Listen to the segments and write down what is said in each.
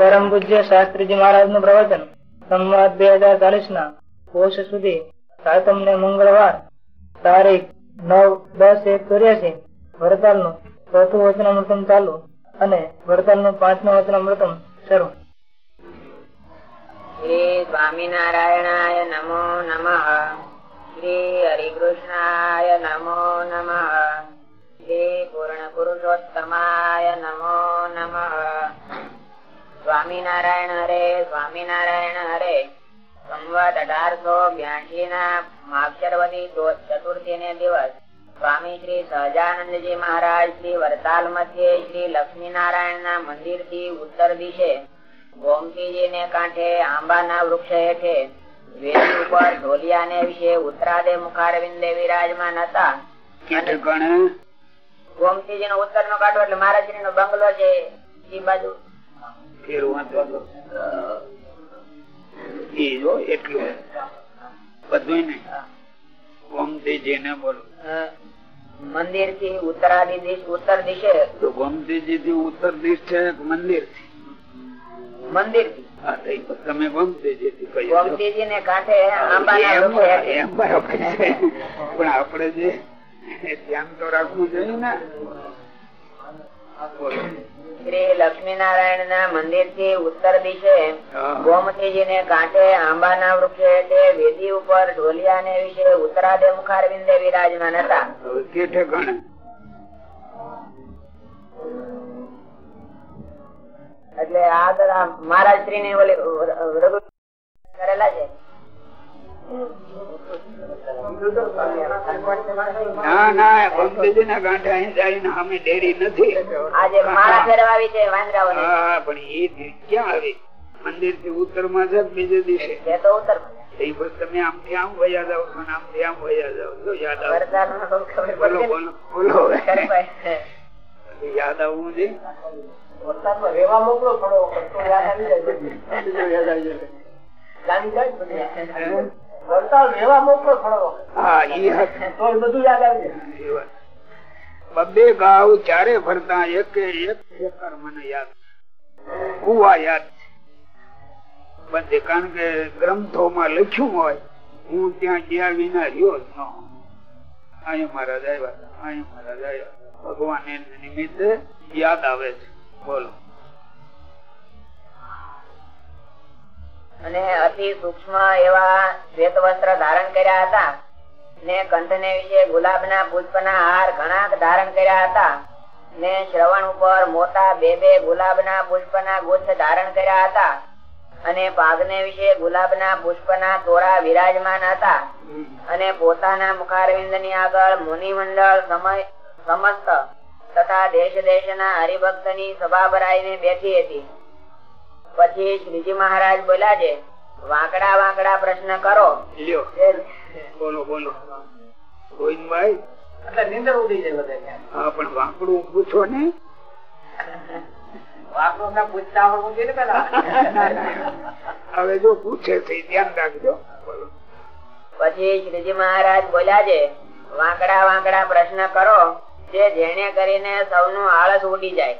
પરમ પૂજ્ય શાસ્ત્રીજી મહારાજનું પ્રવચન. સંવાદ બે હજાર ચાલીસ ના કોષ સુધી સાતમ ને મંગળવાર તારીખ નવ દસ એક ચોર્યાસી વડતાલનું ચોથું વચનામૃતમ ચાલુ અને વડતાલનું પાંચમું વચનામૃતમ શરૂ. શ્રી સ્વામિનારાયણાય નમો નમઃ. શ્રી હરિકૃષ્ણાય નમો નમઃ. શ્રી પૂર્ણ પુરુષોત્તમાય નમો નમઃ. સ્વામિનારાયણ હરે સ્વામિનારાયણ હરે. સંવત અઢારસો બ્યાસી ના માક્ષરવતી ચતુર્થી ને દિવસ. સ્વામી શ્રી સહજાનંદજી મહારાજ શ્રી વરતાલ મધ્યે શ્રી લક્ષ્મીનારાયણ ના મંદિરથી ઉત્તર દિશે. ગોમતીજી ને કાંઠે આંબાના વૃક્ષ હેઠે. વેદી ઉપર ઢોલિયા ને વિશે ઉત્તરાદે મુખારવિંદે વિરાજમાન હતા. ગોમતીજી નો ઉત્તર નો કાંઠો એટલે મહારાજશ્રી નો બંગલો છે. એ બાજુ. એટલું બધું બોલો. મંદિરથી ઉત્તરાદી દિશ ઉત્તર દિશે? તો ગોમતીજી થી ઉત્તર દિશ છે મંદિરથી મંદિરથી તમે ગોમતીજી થી ગોમતીજી ને કાંઠે એમ બરાબર છે. પણ આપણે જે ધ્યાન તો રાખવું જોઈએ ને. શ્રી લક્ષ્મીનારાયણ ના મંદિરથી ઉત્તર દિશે ગોમતીજી ને કાંઠે આંબાના વૃક્ષે તે વેદી ઉપર ઢોલિયા ને વિશે ઉત્તરાદે મુખારવિંદે વિરાજમાન હતા. એટલે આ બધા મહારાજ શ્રી ને ઓલી કરેલા છે. ના ના ભક્તજી ના ગાંઠે અહીં જઈને અમે ડેરી નથી. આજે માળા ફેરવા આવી છે વાંદરાઓની હા પણ એ ક્યાં આવે? મંદિરથી ઉત્તરમાં છે બીજે દિવસે? તે તો ઉત્તર એ પછી તમે આમથી આમ વયા જાવ છો આમથી આમ વયા જાવ છો યાદ આવે. બોલો બોલો બોલો. યાદ આવવું રેવા મોકલો થોડો આવી જાય. જાય યાદ આવી જાય. એ ગાઉ ચારે ફરતા એક મને યાદ. કુવા યાદ. બધે કારણ કે ગ્રંથોમાં લખ્યું હોય હું ત્યાં ગયા વિના રહ્યો જ ન અહીંયા મહારાજ આવ્યા અહીંયા મહારાજ આવ્યા ભગવાન નિમિત્તે યાદ આવે છે. બોલો. અને અતિ સૂક્ષ્મ એવા શ્વેત વસ્ત્ર ધારણ કર્યા હતા. ને કંઠને વિશે ગુલાબ ના હાર ઘણા ધારણ કર્યા હતા. ને શ્રવણ ઉપર મોટા બે બે ગુલાબના પુષ્પના ગુચ્છ ધારણ કર્યા હતા. અને પાગને વિશે ગુલાબના પુષ્પના તોરા વિરાજમાન હતા. અને પોતાના મુખારવિંદની આગળ મુનિ મંડળ સમય સમસ્ત તથા દેશ દેશના હરિભક્તની સભા ભરાઈને બેઠી હતી. પછી શ્રીજી મહારાજ બોલ્યા છે વાંકડા વાંકડા પ્રશ્ન કરો. લ્યો. બોલો બોલો. ગોવિંદભાઈ એટલે નિંદર ઉડી જાય બધા હા પણ વાંકડું પૂછો ને? વાંકડો ના પૂછતા આવડવું જોઈએ પેલા. હવે જો પૂછે છે ધ્યાન રાખજો. બોલો. પછી શ્રીજી મહારાજ બોલ્યા છે વાંકડા વાંકડા પ્રશ્ન કરો જે જેને કરીને સૌનું આળસ ઉડી જાય.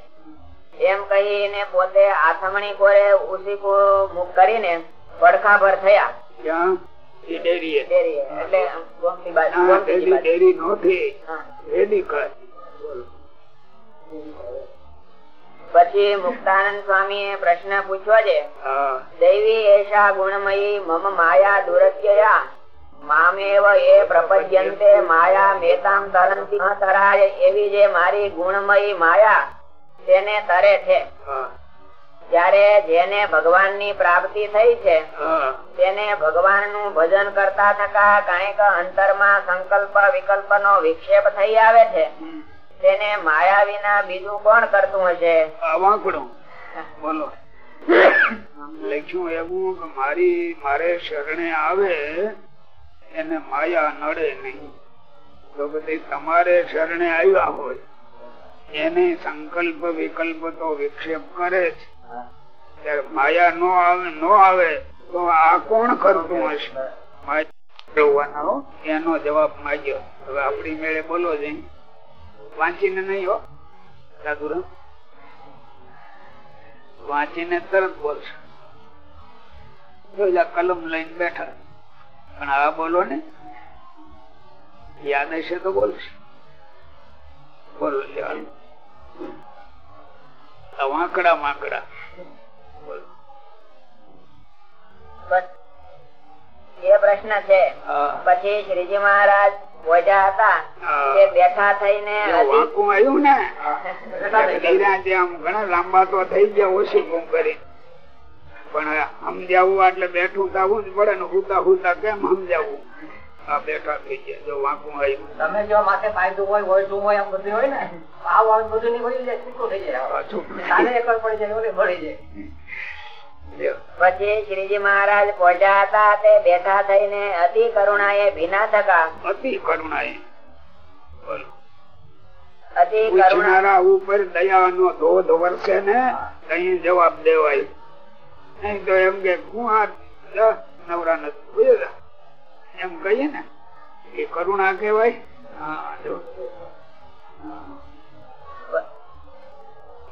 એમ કહીને પોતે આથમણી કોરે ઉસીકો મુખ કરીને પડખા પર થયા. ક્યાં? પછી મુક્તાનંદ સ્વામી પ્રશ્ન પૂછવા છે. દૈવી એષા ગુણમયી મમ માયા દુરત્યયા. મામેવ એ પ્રપદ્યંતે માયા મેતામ તરંતી તરાય. એવી જે મારી ગુણમયી માયા. તેને તરે છે. જયારે જેને ભગવાનની પ્રાપ્તિ થઈ છે તેને ભગવાનનું ભજન કરતા થકા અંતર અંતરમાં સંકલ્પ વિકલ્પ નો વિક્ષેપ થઈ આવે છે. તેને માયા વિના બીજું કોણ કરતું હશે? બોલો. લખ્યું એવું કે મારી મારે શરણે આવે એને માયા નડે નહીં. તો બધી તમારે શરણે આવ્યા હોય. એને સંકલ્પ વિકલ્પ તો વિક્ષેપ કરે છે માયા નો આવે નો આવે તો આ કોણ કરતું હશે. એનો જવાબ માંગ્યો. હવે આપણી મેળે બોલો જઈ. વાંચીને નહીં હો. સાધુરામ વાંચીને તરત બોલશે. કલમ લઈને બેઠા. પણ આ બોલો ને. યાદ હશે તો બોલશે. બોલો આ વાંકડા માંકડા એ પ્રશ્ન છે. પછી શ્રીજી મહારાજ બોજા હતા. તે બેઠા થઈને વાંકું આવ્યું ને આમ ઘણા લાંબા તો થઈ ગયા ઓછી ગુમ કરી. પણ સમજાવવું એટલે બેઠું થવું જ પડે ને હુતા હુતા કેમ સમજાવવું? આ બેઠા થઈ ગયા જો વાંકું આવ્યું તમે જો માથે ફાયદો હોય હોય શું હોય આમ બધું હોય ને. આ વાત બધું નહીં હોય છૂટું થઈ જાય. પાછું તારે પડી જાય ઓલે મળી જાય. પછી શ્રીજી મહારાજ પહોંચ્યા હતા તે બેઠા થઈને અતિ કરુણા એ ભીના થકા. અતિ કરુણાએ. બોલો. અતિ કરુણા. ઉપર દયા નો ધોધ વરસે ને કઈ જવાબ દેવાય. નહીં તો એમ કે હું આ નવરા નથી? એમ કહીએ ને એ કરુણા કહેવાય. હા જો.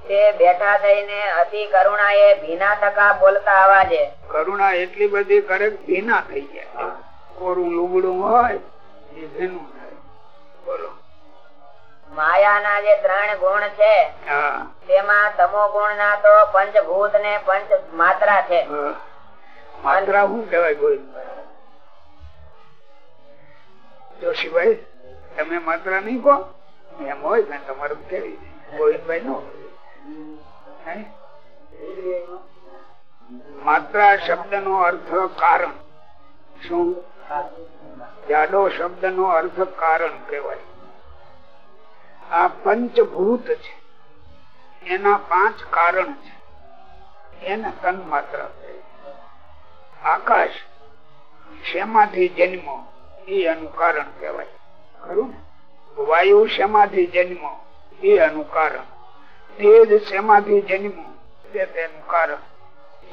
તે બેઠા થઈને અતિ કરુણાએ ભીના થકા બોલતા અવાજે કરુણા એટલી બધી કરે ભીના થઈ જાય. કોરું લુગડું હોય એ ભીનું થાય. બોલો. માયાના જે ત્રણ ગુણ છે તેમાં તમો ગુણ ના તો પંચભૂત ને પંચ માત્રા છે. માત્રા શું કેવાય ગોવિંદભાઈ જોશીભાઈ તમે માત્ર નહીં કહો, એમ હોય ને તમારું કેવી ગોવિંદભાઈ નો માત્ર શબ્દ નો અર્થ કારણ. શું? જાડો શબ્દ નો અર્થ કારણ કહેવાય. આ પંચભૂત છે. એના પાંચ કારણ છે. એને તન માત્ર આકાશ શેમાંથી જન્મો એ એનું કારણ કહેવાય. ખરું વાયુ શેમાંથી જન્મો? એ એનું કારણ. તેજ શેમાંથી જન્મ? તે તેનું કારણ.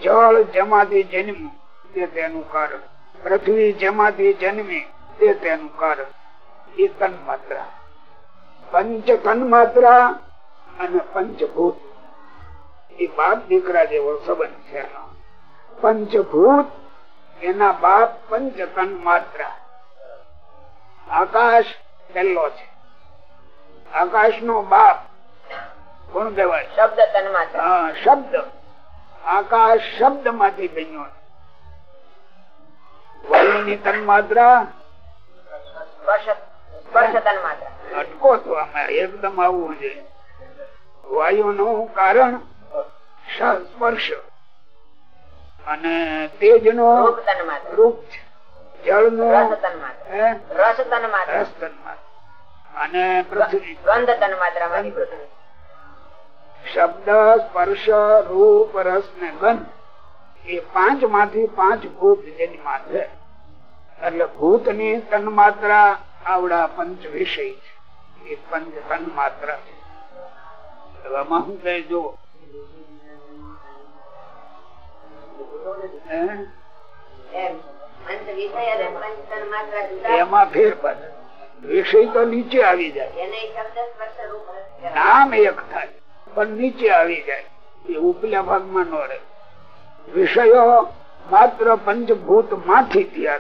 જળ જેમાંથી જન્મ? તે તેનું કારણ. પૃથ્વી જેમાંથી જન્મે? તે તેનું કારણ. એ તન માત્ર પંચ તન માત્ર અને પંચભૂત. એ બાપ દીકરા જેવો સંબંધ છે પંચભૂત એના બાપ પંચ તન માત્રા આકાશ પહેલો છે. આકાશ નો બાપ કોણ કહેવાય? શબ્દ હા, શબ્દ. આકાશ શબ્દમાંથી બન્યો છે. વાયુની તન માત્રા સ્પર્શ સ્પર્શ તન માત્ર અટકો તો આમાં એકદમ આવવું છે. વાયુ નું કારણ સ્પર્શ. અને તેજ નો રૂપ છે. રસ તન માત્ર. અને પૃથ્વી. ગંધ. તન માત્ર શબ્દ સ્પર્શ રૂપ રસ ને ગંધ એ પાંચમાંથી પાંચ ભૂત જેની માથે એટલે ભૂતની તન માત્રા આવડા પંચ વિષય છે. એ પંચ તન માત્રા છે. આમાં શું કહે જો એમ. એમાં ફેર પડે. વિષય તો નીચે આવી જાય. નામ એક થાય પણ નીચે આવી જાય. એ ઉપલા ભાગમાં ન રહે. વિષયો માત્ર પંચભૂતમાંથી થયા.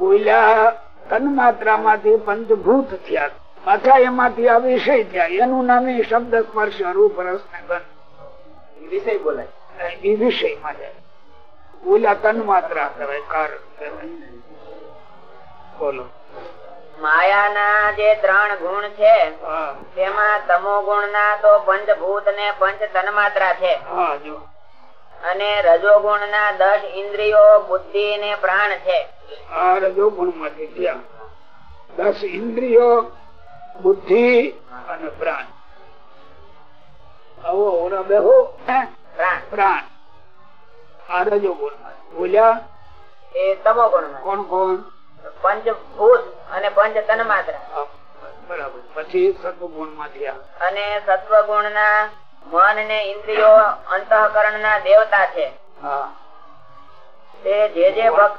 ઓલા તન માત્રા માંથી પંચભૂત થયા. પાછા એમાંથી આ વિષય થયા. એનું નામ એ શબ્દ સ્પર્શ રૂપ રસ ને ગંધ વિષય બોલાય. એ વિષયમાં જાય. ઓલા તન કહેવાય. કારણ કહેવાય. બોલો. માયાના જે ત્રણ ગુણ છે તેમાં તમો ગુણ ના તો પંચભૂત ને પંચ તન્માત્રા છે. અને રજો રજોગુણ ના દસ ઇન્દ્રિયો બુદ્ધિ ને પ્રાણ છે. આ માંથી થયા દસ ઇન્દ્રિયો બુદ્ધિ અને પ્રાણ. આવો બેહો. પ્રાણ. પ્રાણ. આ રજોગુણ બોલ્યા? એ તમો ગુણ કોણ કોણ? પંચભૂત અને પંચ તન્માત્રા આ બરાબર. પછી સત્વગુણમાં થયા અને સત્વગુણ ના મન ને ઇન્દ્રિયો અંતઃકરણ ના દેવતા છે. તે જે જે ભક્ત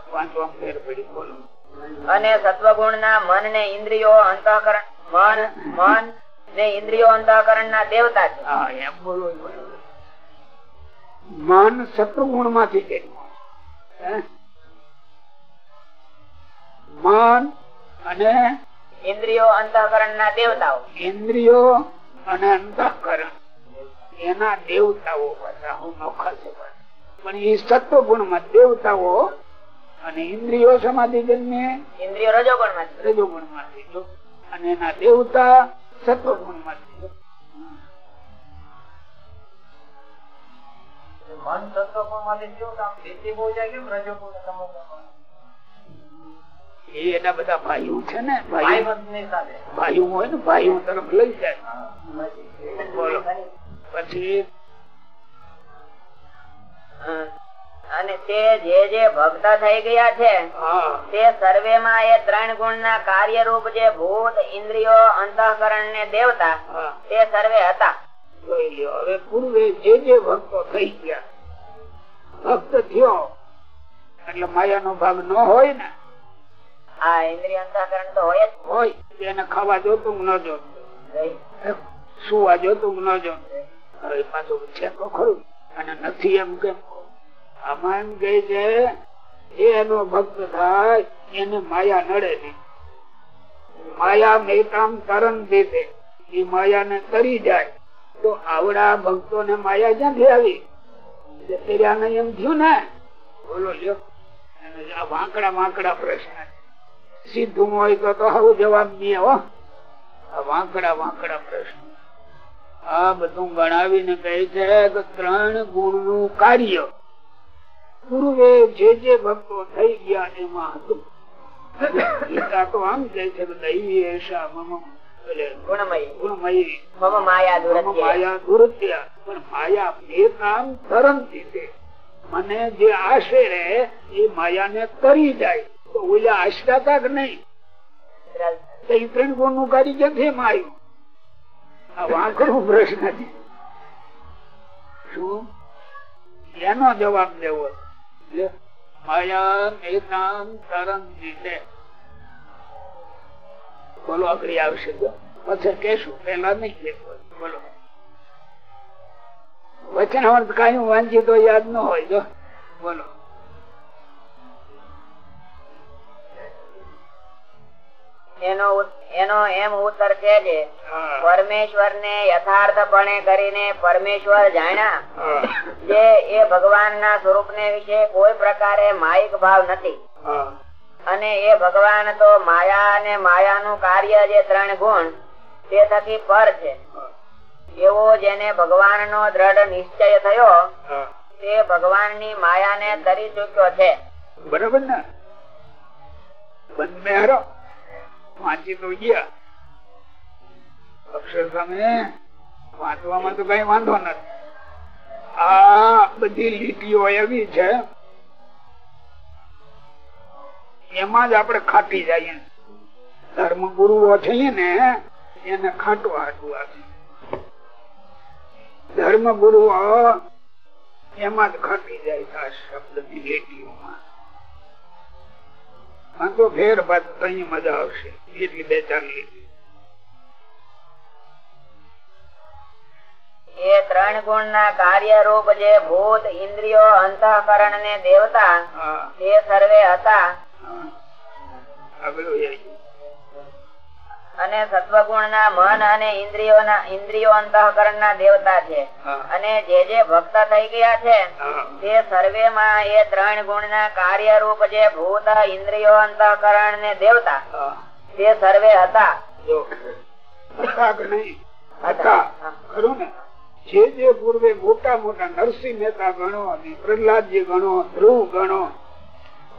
અને સત્વગુણ ના મન ને ઇન્દ્રિયો અંતઃકરણ મન મન ને ઇન્દ્રિયો અંતઃકરણ ના દેવતા છે. એમ બોલો. મન શત્રુગુણમાંથી? મન અને ઇન્દ્રિયો અંતઃકરણ ના દેવતાઓ. ઇન્દ્રિયો અને અંતઃકરણ. એના દેવતાઓ પણ એ સત્વગુણમાં દેવતાઓ અને ઇન્દ્રિયો સમાધિ જન્મે. ઇન્દ્રિયો રજોગુણમાંથી રજોગુણમાંથી અને એના દેવતા સત્વગુણમાંથી મન તત્વમાંથી કેવું કામ ખેતી બહુ જાય કેમ રજોગુણ એ એના બધા ભાઈઓ છે ને ભાઈઓ. ભાઈઓ હોય ને ભાઈઓ તરફ લઈ જાય. બોલો. પછી અને તે જે જે ભક્ત થઈ ગયા છે તે સર્વે માં એ ત્રણ ગુણ ના કાર્ય રૂપ જે ભૂત ઇન્દ્રિયો અંતઃકરણ ને દેવતા તે સર્વે હતા. જોઈ લ્યો. હવે પૂર્વે જે જે ભક્તો થઈ ગયા ભક્ત થયો એટલે માયાનો ભાગ ન હોય ને આ ઇન્દ્રિય અંતઃકરણ તો હોય જ. હોય એને ખાવા જોતું ન જોતું. સુવા જોતું ન જોતું. હવે પાછું છે તો ખરું અને નથી એમ કેમ? આમાં એમ કે છે એનો ભક્ત થાય એને માયા નડે નહીં. માયા મેતામ તરણ દીધે. એ માયાને તરી જાય. તો આવડા ભક્તો ને માયા ક્યાંથી આવી? એમ થયું ને, બોલો આ વાંકડા વાંકડા પ્રશ્ન. સીધું હોય તો આવું જવાબ નહીં હો. વાંકડા વાંકડા પ્રશ્ન. આ બધું ગણાવીને કહે છે કે ત્રણ ગુણનું કાર્ય. પૂર્વે જે જે ભક્તો થઈ ગયા એમાં હતું. આમ કહે છે દૈવી એશા મમ ગુણમયી. ગુણમયી. મમ માયા દુરત્ય. માયા દુરત્યા. પણ માયા એ કામ તરંતી છે. મને જે આશે રે એ માયાને કરી જાય. તો ઓલા આશરાતા કે નહીં. તો એ ત્રણ ગુણનું કાર્ય ક્યાંથી એમાં આવ્યું આ વાંકડો પ્રશ્ન છે. શું? એનો જવાબ દેવો. માયા મેં કામ તરંગી છે. બોલો આગળ આવશે પછી કેશું પેલા નહીં. બોલો વચન અમૃત કાંઈ વાંચી તો યાદ ન હોય જો બોલો એનો એનો એમ ઉત્તર છે કે પરમેશ્વર ને યથાર્થપણે કરીને પરમેશ્વર જાણ્યા. જે એ ભગવાન ના સ્વરૂપ ને વિશે કોઈ પ્રકારે માયિક ભાવ નથી. અને એ ભગવાન તો માયા અને માયાનું કાર્ય જે ત્રણ ગુણ તે થકી પર છે. એવો જેને ભગવાન નો દ્રઢ નિશ્ચય થયો તે ભગવાનની માયા ને તરી ચૂક્યો છે. બરાબર ને? બંધ હરો વાંચી તો ગયા. અક્ષર સામે વાંચવામાં તો કઈ વાંધો નથી. આ બધી લીટીઓ એવી છે એમાં જ આપણે ખાટી જઈએ. ધર્મ ગુરુઓ થઈએ ને એને ખાટવા હાટવા આવે ધર્મ ગુરુઓ એમાં જ ખાટી જાય આ શબ્દની લીટીઓમાં. આ તો ફેર બાદ કઈ મજા આવશે. એટલી બે ચાર લીટી. એ ત્રણ ગુણ ના કાર્ય રૂપ જે ભૂત ઇન્દ્રિયો અંતઃકરણ ને દેવતા તે સર્વે હતા. અને સત્વગુણ ના મન અને ઇન્દ્રિયો ના ઇન્દ્રિયો અંતઃકરણ ના દેવતા છે. અને જે જે ભક્ત થઈ ગયા છે તે સર્વે માં એ ત્રણ ગુણ ના કાર્ય રૂપ જે ભૂત ઇન્દ્રિયો અંતઃકરણ ને દેવતા તે સર્વે હતા. જો. જે પૂર્વે મોટા મોટા નરસિંહ મહેતા ગણો અને પ્રહલાદજી ગણો ધ્રુવ ગણો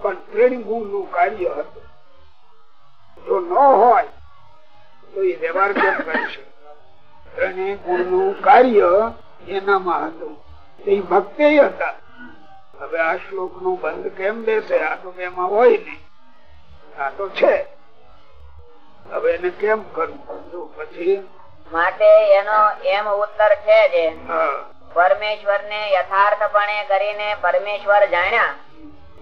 પણ ત્રણ ગુણનું કાર્ય હતું. જો ન હોય તો એ વ્યવહાર કેમ કરશે ત્રણેય ગુણનું કાર્ય એનામાં હતું. એ ભક્તે હતા. હવે આ શ્લોકનું બંધ કેમ બેસે? આ તો એમાં હોય નહીં. આ તો છે. હવે એને કેમ કરવું? જો પછી માટે એનો એમ ઉત્તર છે જે. પરમેશ્વર ને યથાર્થપણે કરીને પરમેશ્વર જાણ્યા.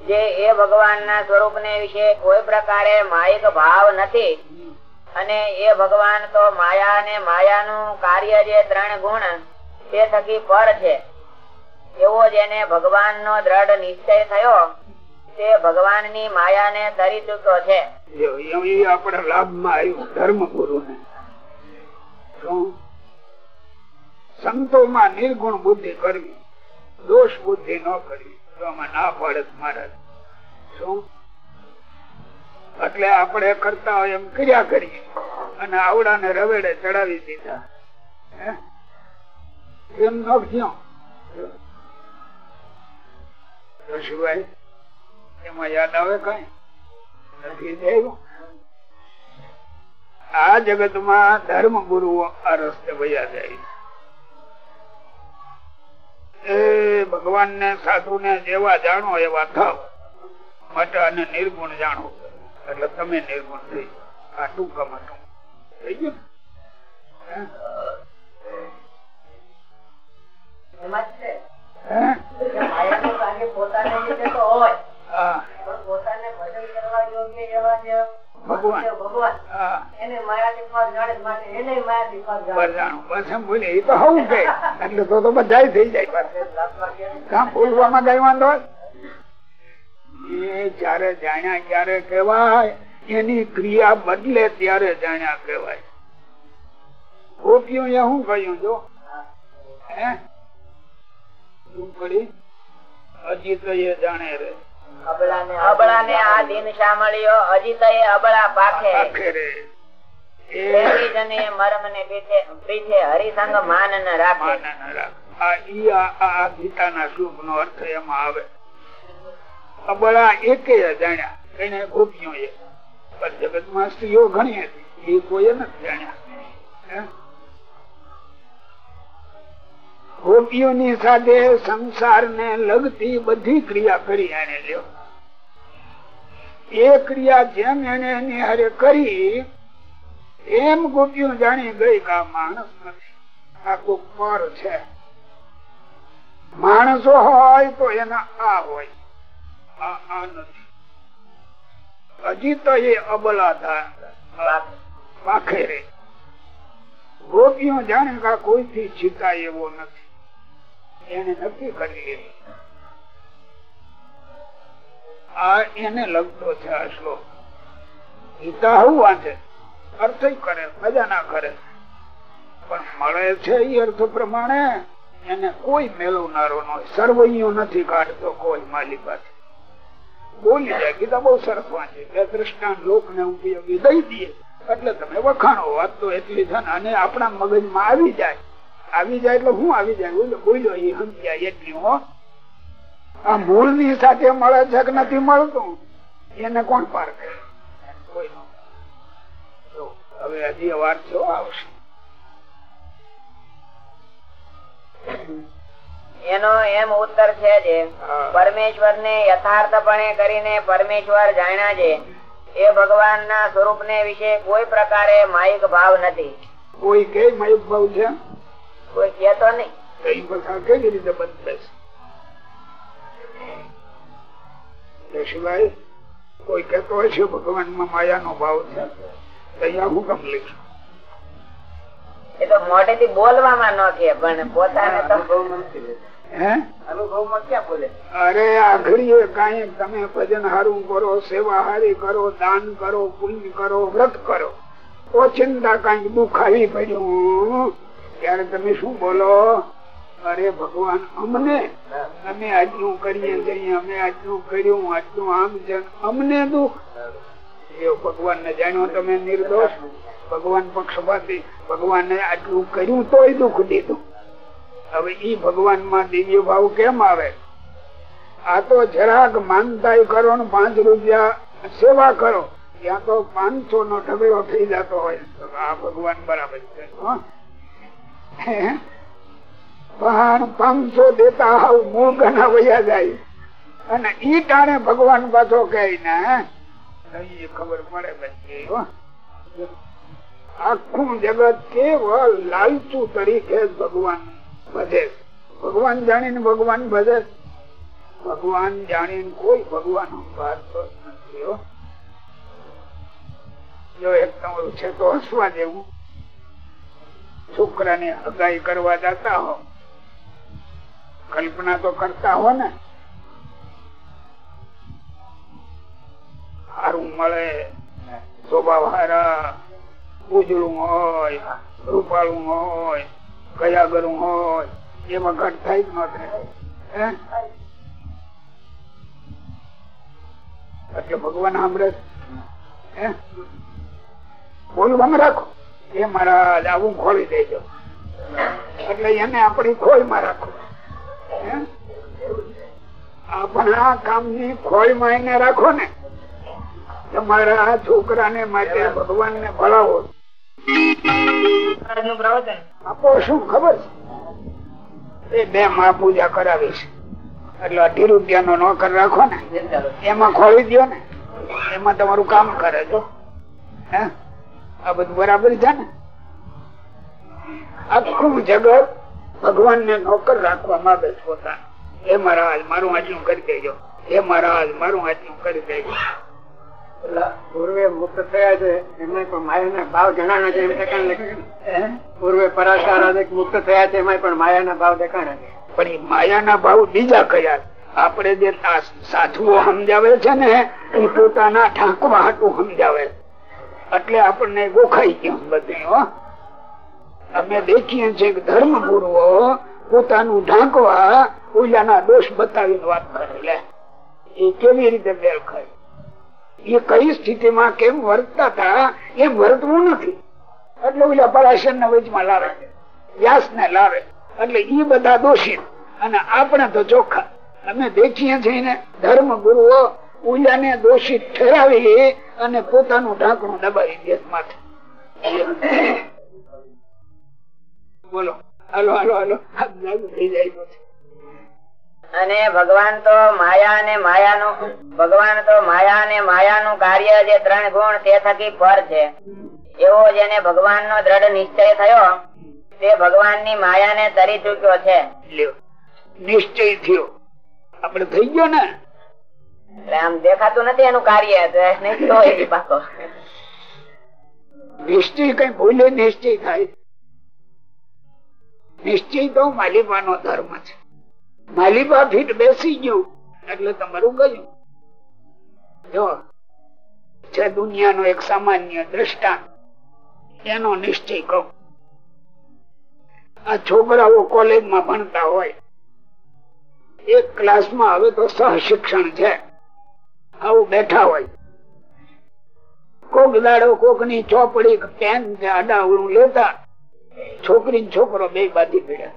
જે એ ભગવાન ના સ્વરૂપ ને વિશે કોઈ પ્રકારે માયિક ભાવ નથી. અને એ ભગવાન તો માયા અને માયાનું કાર્ય જે ત્રણ ગુણ, તે થકી પર છે. એવો જેને ભગવાન નો દ્રઢ નિશ્ચય થયો, તે ભગવાનની માયા ને તરી ચુક્યો છે આપણા લાભમાં આવ્યું ધર્મ નિર્ગુણ બુદ્ધિ કરવી, દોષ બુદ્ધિ ન કરવી એટલે આપણે કરતા હોય એમ કર્યા કરીએ. અને આવડા ને રવેડે ચડાવી દીધા? એમ ન એમાં યાદ આવે કઈ? નથી જ આ જગતમાં ધર્મ ગુરુઓ આ રસ્તે વયા જાય એ ભગવાન ને સાધુ ને જેવા જાણો એવા થાવ માટે આને નિર્ગુણ જાણો. એટલે તમે નિર્ગુણ થઈ આ ટૂંકામાં ટૂંક થઈ ગયું પોતાને પોતાને ભજન કરવા યોગ્ય એવા જે ભગવાન. એને એ તો હવું કે એટલે તો બધા થઈ જાય. કામ બોલવામાં કઈ વાંધો? એ જયારે જાણ્યા ત્યારે કહેવાય એની ક્રિયા બદલે ત્યારે જાણ્યા કેવાય ગોપીઓ શું કહ્યું જો? હે? શું કરી હજી તો એ જાણે રે અબળા ને આ દિન સાંભળ્યો અજીત એ અબળા પાખે. આખે રે એ તેવી જને મરમ ને પીઠે પીઠે હરિસંગ માન ન રાખે. માને ન રાખ. આ ઈ આ આ ગીતાના શ્લોક નો અર્થ એમાં આવે. અબળા એકે જાણ્યા. એને ગોપીઓ એ પણ જગતમાં સ્ત્રીઓ ઘણી હતી. એ કોઈ નથી જાણ્યા? ગોપીઓની સાથે સંસાર ને લગતી બધી ક્રિયા કરી એને લ્યો. એ ક્રિયા જેમ એને એની હારે કરી, એમ ગોપીઓ જાણી ગઈ કે માણસ નથી. આ કોક પર છે. માણસો હોય તો એના આ હોય, આ નથી. હજી તો એ અબલા થાય પાખે રે ગોપીઓ જાણે કા કોઈ થી જીતાય એવો નથી. એને નક્કી કરી લીધું. આ એને લગતો છે આ શ્લોક. ગીતા હું વાંચે? અર્થ કરે, મજા ના કરે. પણ મળે છે એ અર્થ પ્રમાણે એને કોઈ મેળવનારો ન હોય. સર્વૈયો નથી કાઢતો કોઈ માલી પાસે. બોલી જાય, ગીતા બહુ સરસ વાંચે. બે દ્રષ્ટાંત લોક ને ઉપયોગી દઈ દઈએ. એટલે તમે વખાણો, વાત તો એટલી છે અને આપણા મગજમાં આવી જાય. આવી જાય એટલે હું આવી જાય? બોલો બોલ્યો એ સમજ્યા એટલી, હો. આ મૂળની સાથે મળે છે કે નથી મળતું? એને કોણ પાર કરે? હવે હજી વાર છો આવશે. એનો એમ ઉત્તર છે જે પરમેશ્વર ને યથાર્થપણે કરીને પરમેશ્વર જાણ્યા છે. એ ભગવાન ના સ્વરૂપ ને વિશે કોઈ પ્રકારે માયિક ભાવ નથી. કોઈ કઈ મયુક ભાવ છે? કોઈ કેતો નહીં. કઈ પ્રકાર કઈ રીતે બંધ સિવાય કોઈ કહેતો હોય છે ભગવાનમાં માયા નો ભાવ છે અહીંયા હું કમ લઈશ? એ તો મોઢેથી બોલવામાં ન કે પણ પોતાને તો હે? અનુભવમાં ક્યાં બોલે અરે આખરી કઈ તમે ભજન હારું કરો સેવા હારી કરો દાન કરો પુણ્ય કરો વ્રત કરો. ઓચિંતા કંઈક દુઃખ આવી પડ્યું. ત્યારે તમે શું બોલો? અરે ભગવાન, અમને? અમે આટલું કરીએ છીએ અમે આટલું કર્યું, આટલું આમ છે. અમને દુઃખ. એ ભગવાન ને જાણ્યો તમે નિર્દોષ. ભગવાન પક્ષપાતી. ભગવાને આટલું કર્યું તોય દુઃખ દીધું. હવે ઈ ભગવાનમાં દિવ્ય ભાવ કેમ આવે? આ તો જરાક માનતા કરો ને પાંચ રૂપિયા સેવા કરો. ત્યાં તો પાંચસો નો ઢગલો થઈ જતો હોય. આ ભગવાન બરાબર છે? પણ પાંચસો દેતા હાવ મૂળ ગણા વયા જાય. અને ઈ ટાણે ભગવાન પાછો કહે ને એ ખબર પડે બધી આખું જગત કેવળ લાલચુ તરીકે ભગવાન ભજે ભગવાન જાણીને ભગવાન ભજે ભગવાન જાણીને કોઈ ભગવાન નથી. જો એક છે તો હસવા જેવું છોકરાને હગાઈ કરવા જતા હો કલ્પના તો કરતા હો ને. સારું મળે ઉજળું હોય, રૂપાળું હોય કયા ગરું હોય, એમાં ઘટ થાય જ ન એટલે ભગવાન સાંભળે બોલવામાં રાખો. એ મારા આવું ખોલી દેજો. એટલે એને આપણી ખોઈ માં રાખો. આપણા કામની ખોઈ માં રાખો ને. તમારા છોકરાને માટે ભગવાન ને ભણાવો આપો શું ખબર છે? એ બે માં પૂજા કરાવીશ. એટલે અઢી રૂપિયા નો નોકર રાખો ને. એમાં ખોલી દો ને. એમાં તમારું કામ કરે જો. હે? આ બધું બરાબર છે ને? આખું જગત ભગવાન ને નોકર રાખવા માંગે છે પોતાનું. એ મહારાજ મારું આટલું કરી દેજો. એ મહારાજ મારું આટલું કરી દેજો. પૂર્વે મુક્ત થયા છે એમને પણ માયાના ભાવ જણાણા છે એમ દેખાણ લખ્યું પૂર્વે પરાશારાધિક મુક્ત થયા છે એમાં પણ માયાના ભાવ દેખાણા છે. પણ એ માયાના ભાવ બીજા કયા? આપણે જે સાધુઓ સમજાવે છે ને એ પોતાના ઠાકવા હાટું સમજાવે. એટલે આપણને ગોખાઈ ગયું બધું હો? અમે દેખીએ છીએ કે ધર્મ ગુરુઓ પોતાનું ઢાંકવા ઓલાના દોષ બતાવીને વાત કરે એ કેવી રીતે મેળ ખાય? એ કઈ સ્થિતિમાં કેમ વર્તતા હતા એમ વર્તવું નથી. એટલે ઓલા પરાશર ને વચમાં લાવે. વ્યાસ ને લાવે. એટલે એ બધા દોષિત અને આપણે તો ચોખ્ખા. અમે દેખીએ છીએ ને ધર્મ ગુરુઓ ઉજાને દોષિત ઠેરાવી અને પોતાનું ઢાંકણું દબાવી દે માથે. બોલો. હાલો હાલો હાલો. થઈ જાય અને ભગવાન તો માયા અને માયાનું ભગવાન તો માયા અને માયાનું કાર્ય જે ત્રણ ગુણ તે થકી પર છે. એવો જેને ભગવાન નો દ્રઢ નિશ્ચય થયો તે ભગવાનની માયા ને તરી ચુક્યો છે. નિશ્ચય થયો. આપડે થઈ ગયો ને? આમ દેખાતું નથી એનું કાર્ય નિશ્ચય કઈ ભૂલે નિશ્ચય થાય. નિશ્ચય તો નો ધર્મ છે. માલિપા ફીટ બેસી ગયું, એટલે તમારું ગયું. જો છે દુનિયાનો એક સામાન્ય દ્રષ્ટાંત, એનો નિશ્ચય કહું. આ છોકરાઓ કોલેજમાં ભણતા હોય, એક ક્લાસમાં હવે તો સહશિક્ષણ છે. આવું બેઠા હોય. કોક દાડો કોકની ચોપડી, પેન અડાવડું લેતા છોકરી છોકરો બે બાધી પીડ્યા.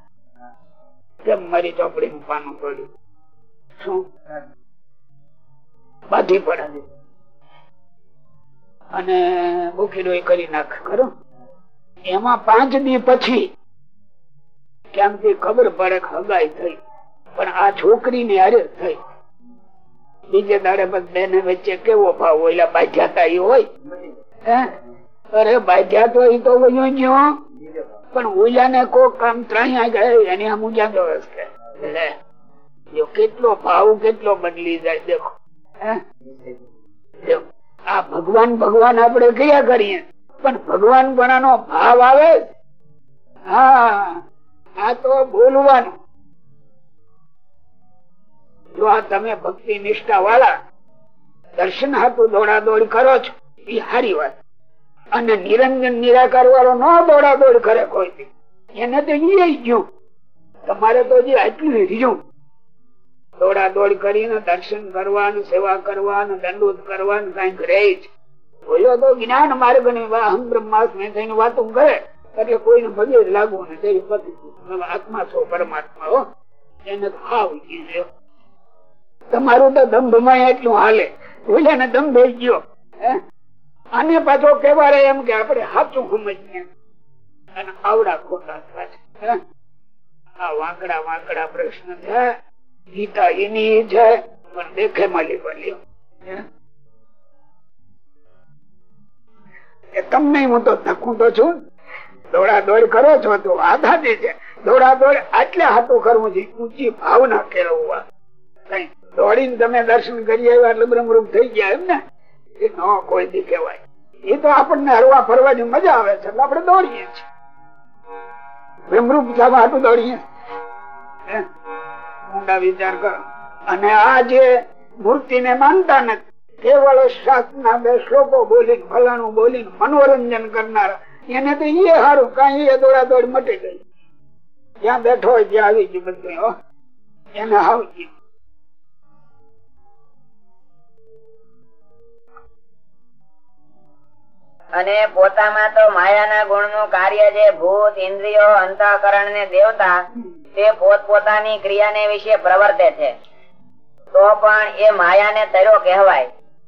કેમ મારી ચોપડી નું પાનું પડ્યું? શું? બાધી પડાવી. અને બુકીડો કરી નાખ, ખરો? એમાં પાંચ દી પછી ક્યાંકથી ખબર પડે હગાઈ થઈ. પણ આ છોકરી ને હારે થઈ. બીજે દાડે બેન વચ્ચે કેવો ભાવ હોય બાધ્યા તા એ હોય? અરે બાધ્યા તો એ તો ગયો. પણ ઓલા ને કોક કામ ત્રણ એની આમ ઉજાગરો હશે. કે કેટલો ભાવ, કેટલો બદલી જાય, દેખો. આ ભગવાન ભગવાન આપણે કયા કરીએ? પણ ભગવાન પણાનો ભાવ આવે? હા, આ તો બોલવાનું. જો આ તમે ભક્તિ નિષ્ઠા વાળા દર્શન હાથું દોડા દોડ કરો છો એ સારી વાત. અને નિરંજન નિરાકાર વાળો ન દોડા દોડ કરે કોઈ એને તો એ ગયું. તમારે તો જે આટલું રહ્યું દોડા દોડ કરીને દર્શન કરવાનું, સેવા કરવાનું, દંડોત કરવાનું કંઈક રહે જ. બોલ્યો તો જ્ઞાન માર્ગની અહમ બ્રહ્માસ્મે થઈને વાતો કરે. એટલે કોઈને ભગે જ લાગુ ને તેરી પતિ આત્મા છો પરમાત્મા હો. એને તો હાવ તમારું તો દંભમાં એટલું હાલે. બોલે ને દંભ ગયો. હે? આને પાછો કેવારે એમ કે આપણે સાચું સમજીએ અને આવડા ખોટા થાય? આ વાંકડા વાંકડા પ્રશ્ન છે. ગીતા એની છે. પણ દેખે માલી બોલ્યો તમને હું તો થકું તો છું. દોડા દોડ કરો છો તો આધાતી છે. દોડા દોડ આટલે હાથું કરવું છે, ઊંચી ભાવના કેળવવા. દોડીને તમે દર્શન કરી આવ્યા એટલે બ્રહ્મરૂપ થઈ ગયા એમ ને? ન કોઈ દી કહેવાય. એ તો આપણને હરવા ફરવાની મજા આવે છે, એટલે આપણે દોડીએ છીએ. અને આ જે મૂર્તિ ને માનતા નથી, કેવળ શાસ્ત્ર ના બે શ્લોકો બોલી ફલાણું બોલી મનોરંજન કરનારા, એને તો એ સારું કઈ એ દોડા દોડ મટી ગઈ. જ્યાં બેઠો હોય ત્યાં આવી ગયું બધું. એને આવી અને પોતામાં તો માયાના ગુણનું કાર્ય છે ભૂત, ઇન્દ્રિયો અંતઃકરણ ને દેવતા, તે પોત પોતાની ક્રિયાને વિશે પ્રવર્તે છે. તો પણ એ માયાને તર્યો કહેવાય.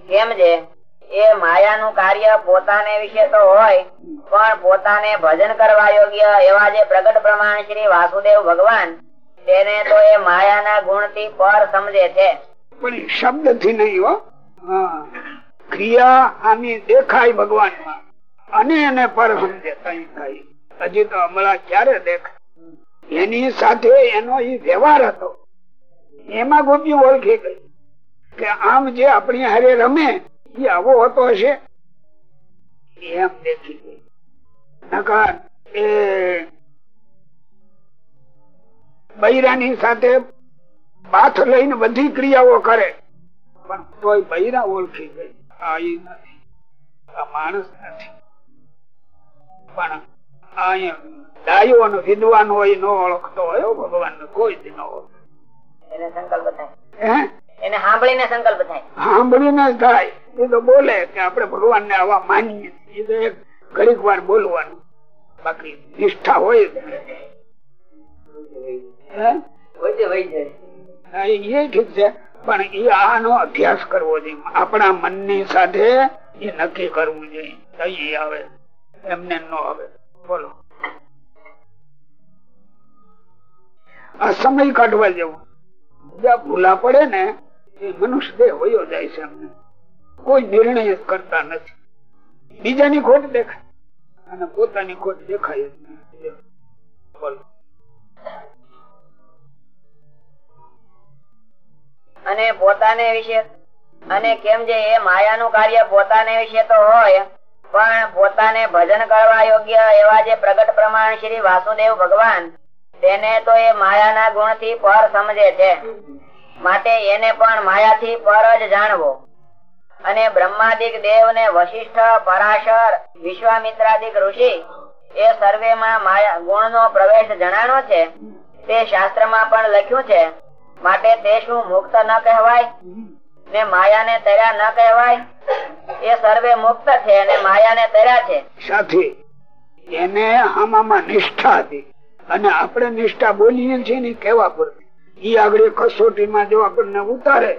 કેમ છે એ માયાનું કાર્ય પોતાને વિશે તો હોય, પણ પોતાને ભજન કરવા યોગ્ય એવા જે પ્રગટ પ્રમાણ શ્રી વાસુદેવ ભગવાન, તેને તો એ માયાના ગુણથી પર સમજે છે. પણ શબ્દથી નહીં હા. ક્રિયા આની દેખાય ભગવાનમાં અને એને પર સમજે કઈ કઈ હજી તો હમણાં ક્યારે દેખાય? એની સાથે એનો એ વ્યવહાર હતો. એમાં ગોપી ઓળખી ગઈ કે આમ જે આપણી હારે રમે એ આવો હતો હશે? એમ દેખી ગઈ. નકાર એ બૈરાની સાથે બાથ લઈને બધી ક્રિયાઓ કરે. પણ તોય બૈરા ઓળખી ગઈ. આ ઈ નથી. આ માણસ નથી. પણ ડાયો વિદ્વાન હોય ન ઓળખતો હોય ભગવાન કોઈ દી ન ઓળખે એને સંકલ્પ થાય એને સાંભળીને સંકલ્પ થાય સાંભળીને થાય. એ તો બોલે કે આપણે ભગવાન ને આવા માનીએ એ તો એક ઘડીક વાર બોલવાનું. બાકી નિષ્ઠા હોય જ. એ ઠીક છે. પણ એ આનો અભ્યાસ કરવો જોઈએ. આપણા મનની સાથે એ નક્કી કરવું જોઈએ. આવે. એમને ન આવે. બોલો. આ સમય કાઢવા જેવો. જ્યાં ભૂલા પડે ને, એ મનુષ્ય દેહ વયો જાય છે અમને કોઈ નિર્ણય કરતા નથી. બીજાની ખોટ દેખાય. અને પોતાની ખોટ દેખાય બોલો. અને પોતાને વિશે, અને કેમ જે એ માયાનું કાર્ય પોતાને વિશે તો હોય, પણ પોતાને ભજન કરવા યોગ્ય એવા જે પ્રગટ પ્રમાણ શ્રી વાસુદેવ ભગવાન, તેને તો એ માયાના ગુણથી પર સમજે છે. માટે એને પણ માયાથી પર જ જાણવો. અને બ્રહ્માદિક દેવ ને વશિષ્ઠ, પરાશર, વિશ્વામિત્રાદિક ઋષિ, એ સર્વે માં માયા ગુણ નો પ્રવેશ જણાનો છે. તે શાસ્ત્રમાં પણ લખ્યું છે. માટે તે શું મુક્ત ન કહેવાય ને માયાને તર્યા ન કહેવાય. એ સર્વે મુક્ત છે અને માયાને તર્યા છે. સાથી, એને આમાં નિષ્ઠા હતી. અને આપણે નિષ્ઠા બોલીએ છીએ ને કેવા પર? ઈ આગળ કસોટીમાં જો આપણને ઉતારે,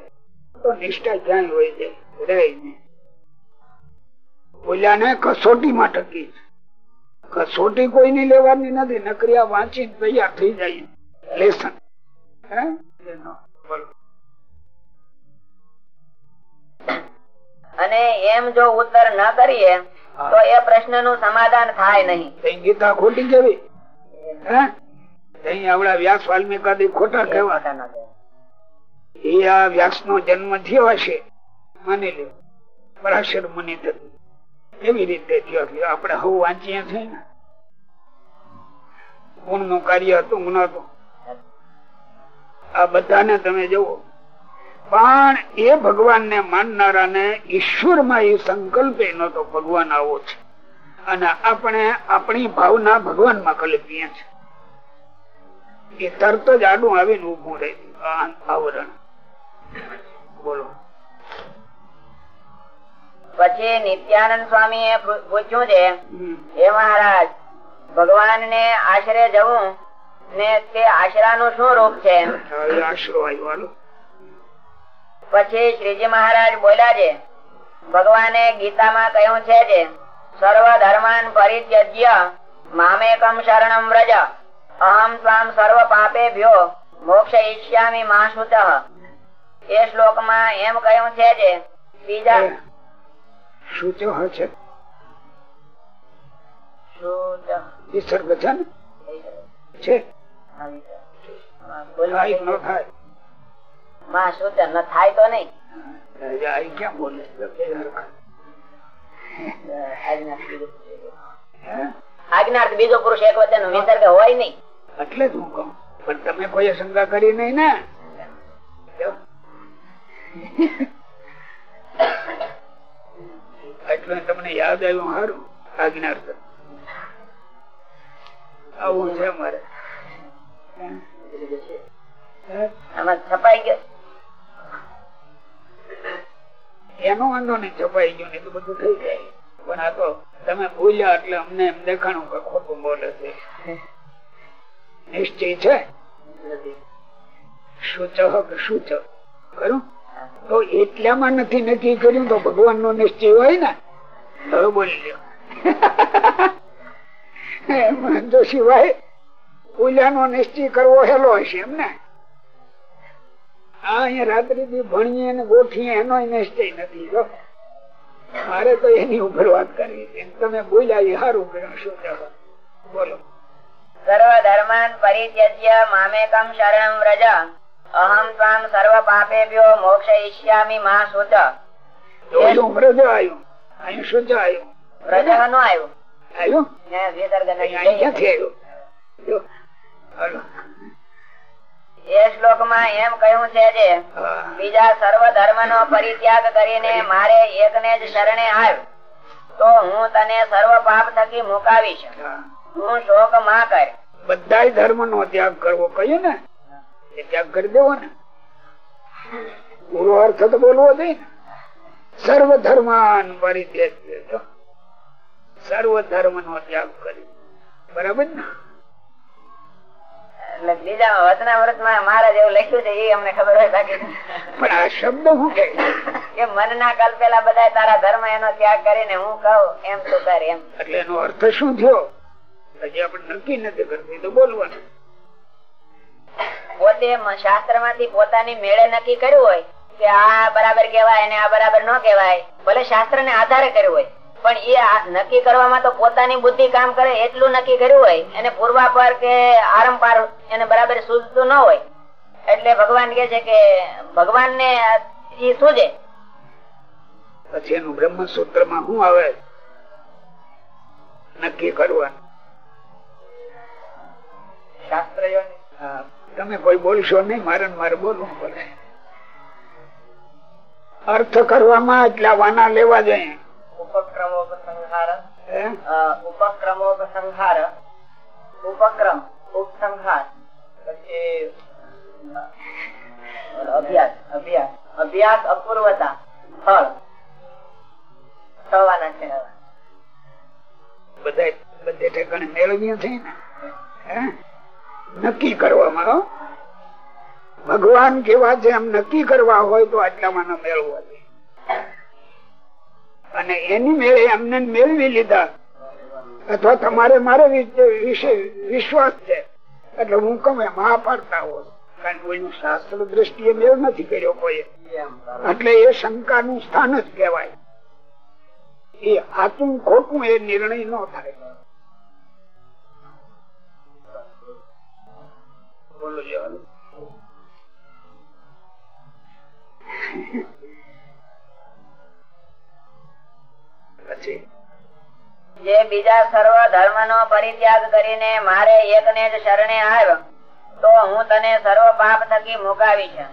તો નિષ્ઠા ક્યાંય હોય જાય? બોલ્યા ને કસોટીમાં ટકી કસોટી કસોટી કોઈની લેવાની નથી નકરિયા વાંચી તૈયાર થઈ જાય. લેસન. હે? અને એમ જો ઉત્તર ન કરીએ તો એ પ્રશ્નનું સમાધાન થાય નહીં. ગીતા ખોટી કેવી આવડા વ્યાસ વાલ્મીકાદી ખોટા કેવા એ આ વ્યાસ નો જન્મ થયો હશે. માની લે પરાશર મુનિ એવી રીતે થયો? આપણે હવે વાંચીએ છીએ ને. ગુણનું કાર્ય હતું નતું આ બધાને તમે જુઓ. પણ એ ભગવાન ને માનનારા ને ઈશ્વરમાં એ સંકલ્પ નતો ભગવાન આવો છે. અને આપણે આપણી ભાવના ભગવાનમાં કલ્પીએ છે. એ તરત જ આડું આવીને ઉભું રહે. આવરણ. બોલો. પછી નિત્યાનંદ સ્વામી એ પૂછ્યું છે હે મહારાજ ભગવાન ને આશરે જવું ને તે આશરા નું શું રૂપ છે. પછી શ્રીજી મહારાજ બોલ્યા છે ભગવાને ગીતામાં કહ્યું છે જે સર્વ ધર્માન પરિત્યજ્ય મામેકમ શરણમ વ્રજ અહમ સ્વામ સર્વ પાપે ભ્યો મોક્ષ ઈષ્યામી માશુત એ શ્લોકમાં એમ કહ્યું છે જે બીજા શું. વિસર્ગ માં તમે કોઈ શંકા કરી નહીં ને? એટલે તમને યાદ આવ્યું સારું આજ્ઞાર્થ. આવું છે મારે. આમાં છે. નિશ્ચય છે? સૂચ કે સૂચ ખરું? તો એટલામાં નથી નક્કી કર્યું તો ભગવાન નો નિશ્ચય હોય ને? હવે બોલી એમાં તો સિવાય પૂજાનો નિશ્ચય કરવો હેલો હશે એમ ને? અહીંયા રાત્રિ થી ભણીએ ને ગોઠીએ એનો નિશ્ચય નથી જો મારે તો એની ઉપર વાત કરવી છે. તમે બોલ્યા એ સારું કર્યું શું બોલો. સર્વ ધર્માન પરિત્યજ્ય મામેકમ શરણમ વ્રજ અહમ ત્વામ સર્વ પાપેભ્યો મોક્ષયિષ્યામિ મા સુચ જોયું વ્રજ આવ્યું અહીં શું છે આવ્યું વ્રજ નો આવ્યું આવ્યું ક્યાંથી આવ્યું એમ કહ્યું છે જે બીજા સર્વ ધર્મ નો પરિત્યાગ કરીને મારે એકને જ શરણે આવ. તો હું તને સર્વ પાપ થકી મુકાવીશ. હું. શોકમાં કર. બધા ધર્મ નો ત્યાગ કરવો કહ્યું ને? એ ત્યાગ કરી દેવો ને. પૂરો અર્થ તો બોલવો ને. સર્વ ધર્માન પરિત્યાગ. સર્વ ધર્મ નો ત્યાગ કરી. બરાબર ને? એટલે બીજા વચનામૃતમાં મહારાજ એવું લખ્યું છે એ અમને ખબર હોય બાકી. પણ આ શબ્દ શું કે કે મનના કલ્પેલા બધા તારા ધર્મ એનો ત્યાગ કરીને હું કહું એમ તું કર એમ. એટલે એનો અર્થ શું થયો? હજી આપણે નક્કી નથી કરતી તો બોલવાનું. પોતે શાસ્ત્રમાંથી પોતાની મેળે નક્કી કર્યું હોય કે આ બરાબર કેવાય ને આ બરાબર ન કેવાય ભલે શાસ્ત્ર ને આધારે કર્યું હોય. પણ એ નક્કી કરવામાં તો પોતાની બુદ્ધિ કામ કરે એટલું નક્કી કર્યું હોય એને પૂર્વાપર કે આરંપાર એને બરાબર સૂઝતું ન હોય. એટલે ભગવાન કે છે કે ભગવાન ને એ સૂજે પછી એનું બ્રહ્મસૂત્રમાં શું આવે? નક્કી કરવાનું. શાસ્ત્ર તમે કોઈ બોલશો નહીં મારે મારે બોલવું પડે. અર્થ કરવામાં એટલા વાના લેવા જોઈએ. ઉપક્રમો સંહાર હે? ઉપક્રમો સંહાર ઉપક્રમ ઉપસંહાર પછી અભ્યાસ અભ્યાસ અભ્યાસ અપૂર્વતા ફળ થવાના છે બધા બધે ઠેકાણે મેળવ્યું છે ને? નક્કી કરવામાં ભગવાન કેવા છે એમ નક્કી કરવા હોય તો આટલામાં ન મેળવવા અને એની મેળે એમને મેળવી લીધા. અથવા તમારે મારે વિશે- વિશે વિશ્વાસ છે. એટલે હું કમે મહા પાડતા હોય. કારણ કોઈનું શાસ્ત્ર દ્રષ્ટિએ મેળ નથી કર્યો કોઈ એટલે એ શંકા સ્થાન જ કહેવાય. એ આતું ખોટું એ નિર્ણય ન થાય. બોલો જવાનું. પછી જે બીજા સર્વ ધર્મ નો પરિત્યાગ કરીને મારે એકને જ શરણે આવ્યો તો હું તને સર્વ પાપ થકી મુકાવી છે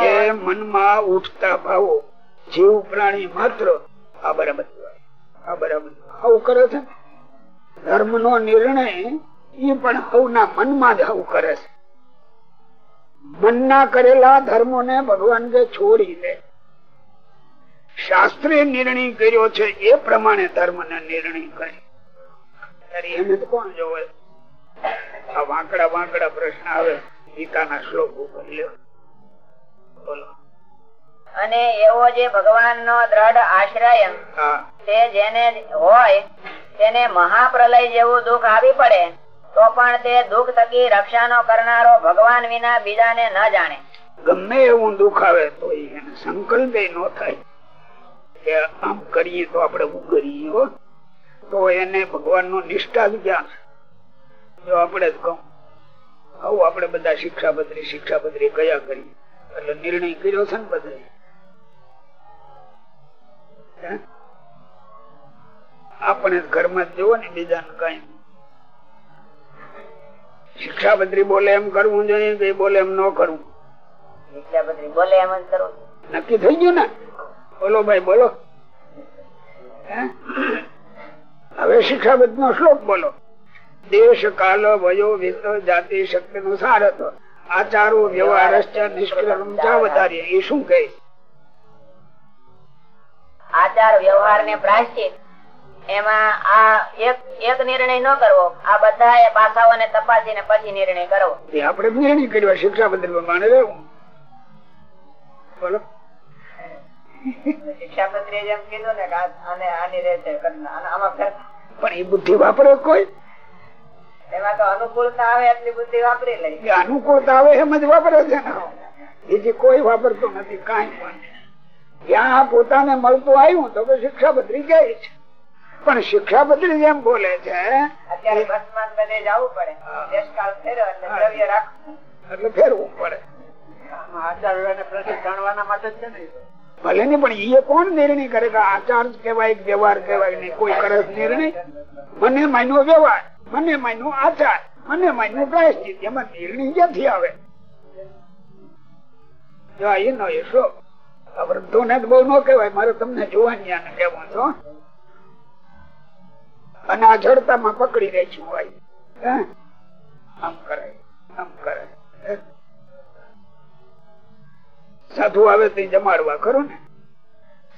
જે મનમાં ઉઠતા ભાવો, જીવ પ્રાણી માત્ર, આ બરાબર આ બરાબર આવું કરે છે ધર્મ નો નિર્ણય એ પણ હવના મનમાં જ હવ કરે છે. મનના કરેલા ધર્મો ને ભગવાન જે છોડી દે શાસ્ત્રે નિર્ણય કર્યો છે એ પ્રમાણે ધર્મ ને નિર્ણય કરે. એને તો કોણ જોવે? આ વાંકડા વાંકડા પ્રશ્ન આવે ગીતાના શ્લોક ઉપર લ્યો બોલો. અને એવો જે ભગવાન નો દ્રઢ આશ્રય તે જેને હોય તેને મહાપ્રલય જેવું દુઃખ આવી પડે તો પણ તે દુઃખ થકી રક્ષાનો કરનારો ભગવાન વિના બીજાને ન જાણે. ગમે એવું દુઃખ આવે તો એને સંકલ્પ ન થાય. કે આમ કરીએ તો આપણે હું કરીએ તો એને ભગવાન નો નિષ્ઠા જ ક્યાં જો આપણે જ કહું આવું આપણે બધા શિક્ષાપત્રી શિક્ષાપત્રી કયા કરી એટલે નિર્ણય કર્યો છે ને બધા? આપણે ઘરમાં જોવો ને બીજાને કઈ. શિક્ષાપત્રી બોલે એમ કરવું જોઈએ કે બોલે એમ ન કરવું? વિદ્યાપત્રી બોલે એમ જ કરવું. નક્કી થઈ ગયું ને? બોલો ભાઈ બોલો. હવે શિક્ષાબદ્ધ નો શ્લોક બોલો. દેશ કાલ વયો વિત જાતિ શક્તિ નો સાર હતો. આચારો વ્યવહાર નિષ્ક્રમ ચા વધારીએ એ શું કહે? આચાર વ્યવહાર ને પ્રાશ્ચિત એમાં આ એક એક નિર્ણય ન કરવો. આ બધા પાસાઓને તપાસીને પછી નિર્ણય કરવો. આપણે નિર્ણય કર્યો શિક્ષાબદ્ધ પ્રમાણે રહેવું. બોલો. પણ એ બુદ્ધિ વાપરે કોઈ એમાં તો અનુકૂળતા આવે એટલી બુદ્ધિ વાપરી લઈ અનુકૂળતા આવે એમ જ વાપરે છે બીજી કોઈ વાપરતું નથી કઈ પણ જ્યાં પોતાને મળતું આવ્યું તો શિક્ષા બદલી જાય છે પણ શિક્ષાપત્રી જેમ બોલે છે એટલે ફેરવું પડે આચાર વ્યવહારને જાણવાના માટે છે ને. ભલે ને પણ એ કોણ નિર્ણય કરે કે આચાર કેવાય વ્યવહાર કેવાય નહીં? કોઈ કરે નિર્ણય? મને માન્યો વ્યવહાર, મને માન્યો આચાર, મને માન્યો પ્રાયશ્ચિત. એમાં નિર્ણય ક્યાંથી આવે? એનો એ શો આ વૃદ્ધોને બહુ ન કેવાય મારે તમને જોવાની કહેવું છો અને આ જડતામાં પકડી રહી છું ભાઈ હે? આમ કરે આમ કરે સાધુ આવે તે જમાડવા, ખરો ને?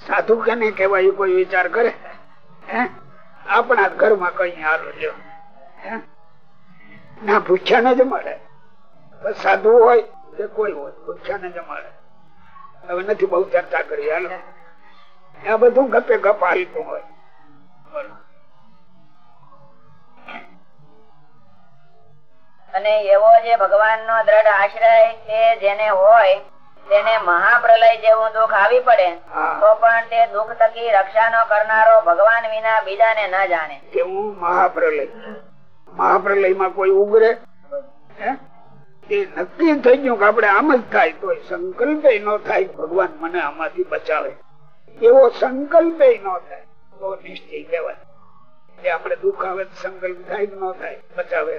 સાધુ કેને કહેવાય એ કોઈ વિચાર કરે? હે? આપણા ઘરમાં કઈ હારો લ્યો? ના ભૂખ્યા ને જમાડે સાધુ હોય કે કોઈ હોય ભૂખ્યા ને જમાડે હવે નથી બહુ ચર્ચા કરી, હાલો. આ બધું ગપે ગપ હાલતું હોય. અને એવો જે ભગવાન નો દ્રઢ આશ્રય જેને હોય તેને મહાપ્રલય જેવું દુઃખ આવી પડે તો પણ તે દુઃખ થકી રક્ષાનો કરનારો ભગવાન વિના બીજાને ન જાણે. કેવું મહાપ્રલય. મહાપ્રલયમાં કોઈ ઉગરે? નક્કી થઈ ગયું કે આપડે આમ જ થાય તો સંકલ્પ ન થાય ભગવાન મને આમાંથી બચાવે. એવો સંકલ્પ ન થાય તો નિશ્ચય કહેવાય. એ આપણે દુઃખ આવે સંકલ્પ થાય ન થાય બચાવે.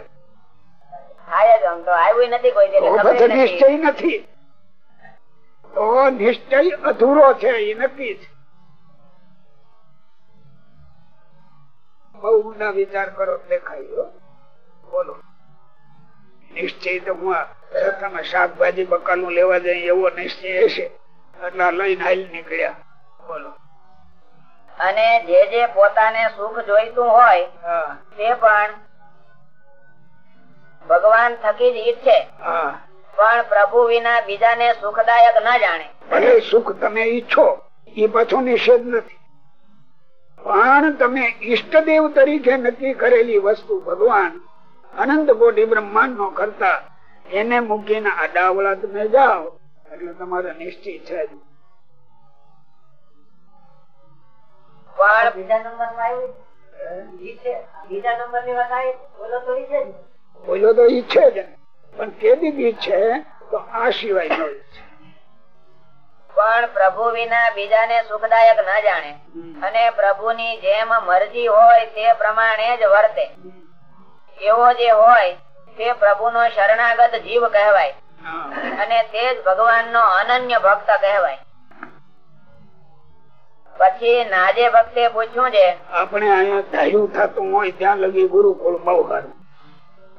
થાય જ આમ તો આવ્યું નથી કોઈ નિશ્ચય નથી. તો નિશ્ચય અધૂરો છે એ નક્કી છે. બહુ ઊંડા વિચાર કરો દેખાય બોલો. નિશ્ચય તો હું રસ્તામાં શાકભાજી બકાલું લેવા જાય એવો નિશ્ચય હશે એટલે લઈને હાલ નીકળ્યા. બોલો. અને જે જે પોતાને સુખ જોઈતું હોય હા. તે પણ ભગવાન થકી જ ઈચ્છે. હા. પણ પ્રભુ વિના બીજાને સુખદાયક ના જાણે. ભલે સુખ તમે ઈચ્છો એ પાછો નિષેધ નથી. પણ તમે ઈષ્ટદેવ તરીકે નક્કી કરેલી વસ્તુ ભગવાન અનંત કોટી બ્રહ્માંડ નો કરતા એને મૂકીને આડાવડા તમે જાઓ એટલે તમારે નિશ્ચિત છે જ. બીજા નંબરમાં આવ્યું બીજા નંબરની વાત આવી? બોલો તો ઈચ્છે જ. બોલો તો ઈચ્છે જ. પણ કેદી બી છે તો આ સિવાય નો. પણ પ્રભુ વિના બીજાને સુખદાયક ના જાણે. અને પ્રભુની જેમ મરજી હોય તે પ્રમાણે જ વર્તે. એવો જે હોય તે પ્રભુનો શરણાગત જીવ કહેવાય. અને તે જ ભગવાનનો અનન્ય ભક્ત કહેવાય. પછી નાજે ભક્તે પૂછ્યું છે આપણે અહીંયા ધાર્યું થતું હોય ત્યાં લગી ગુરુકુળ બહુ સારું.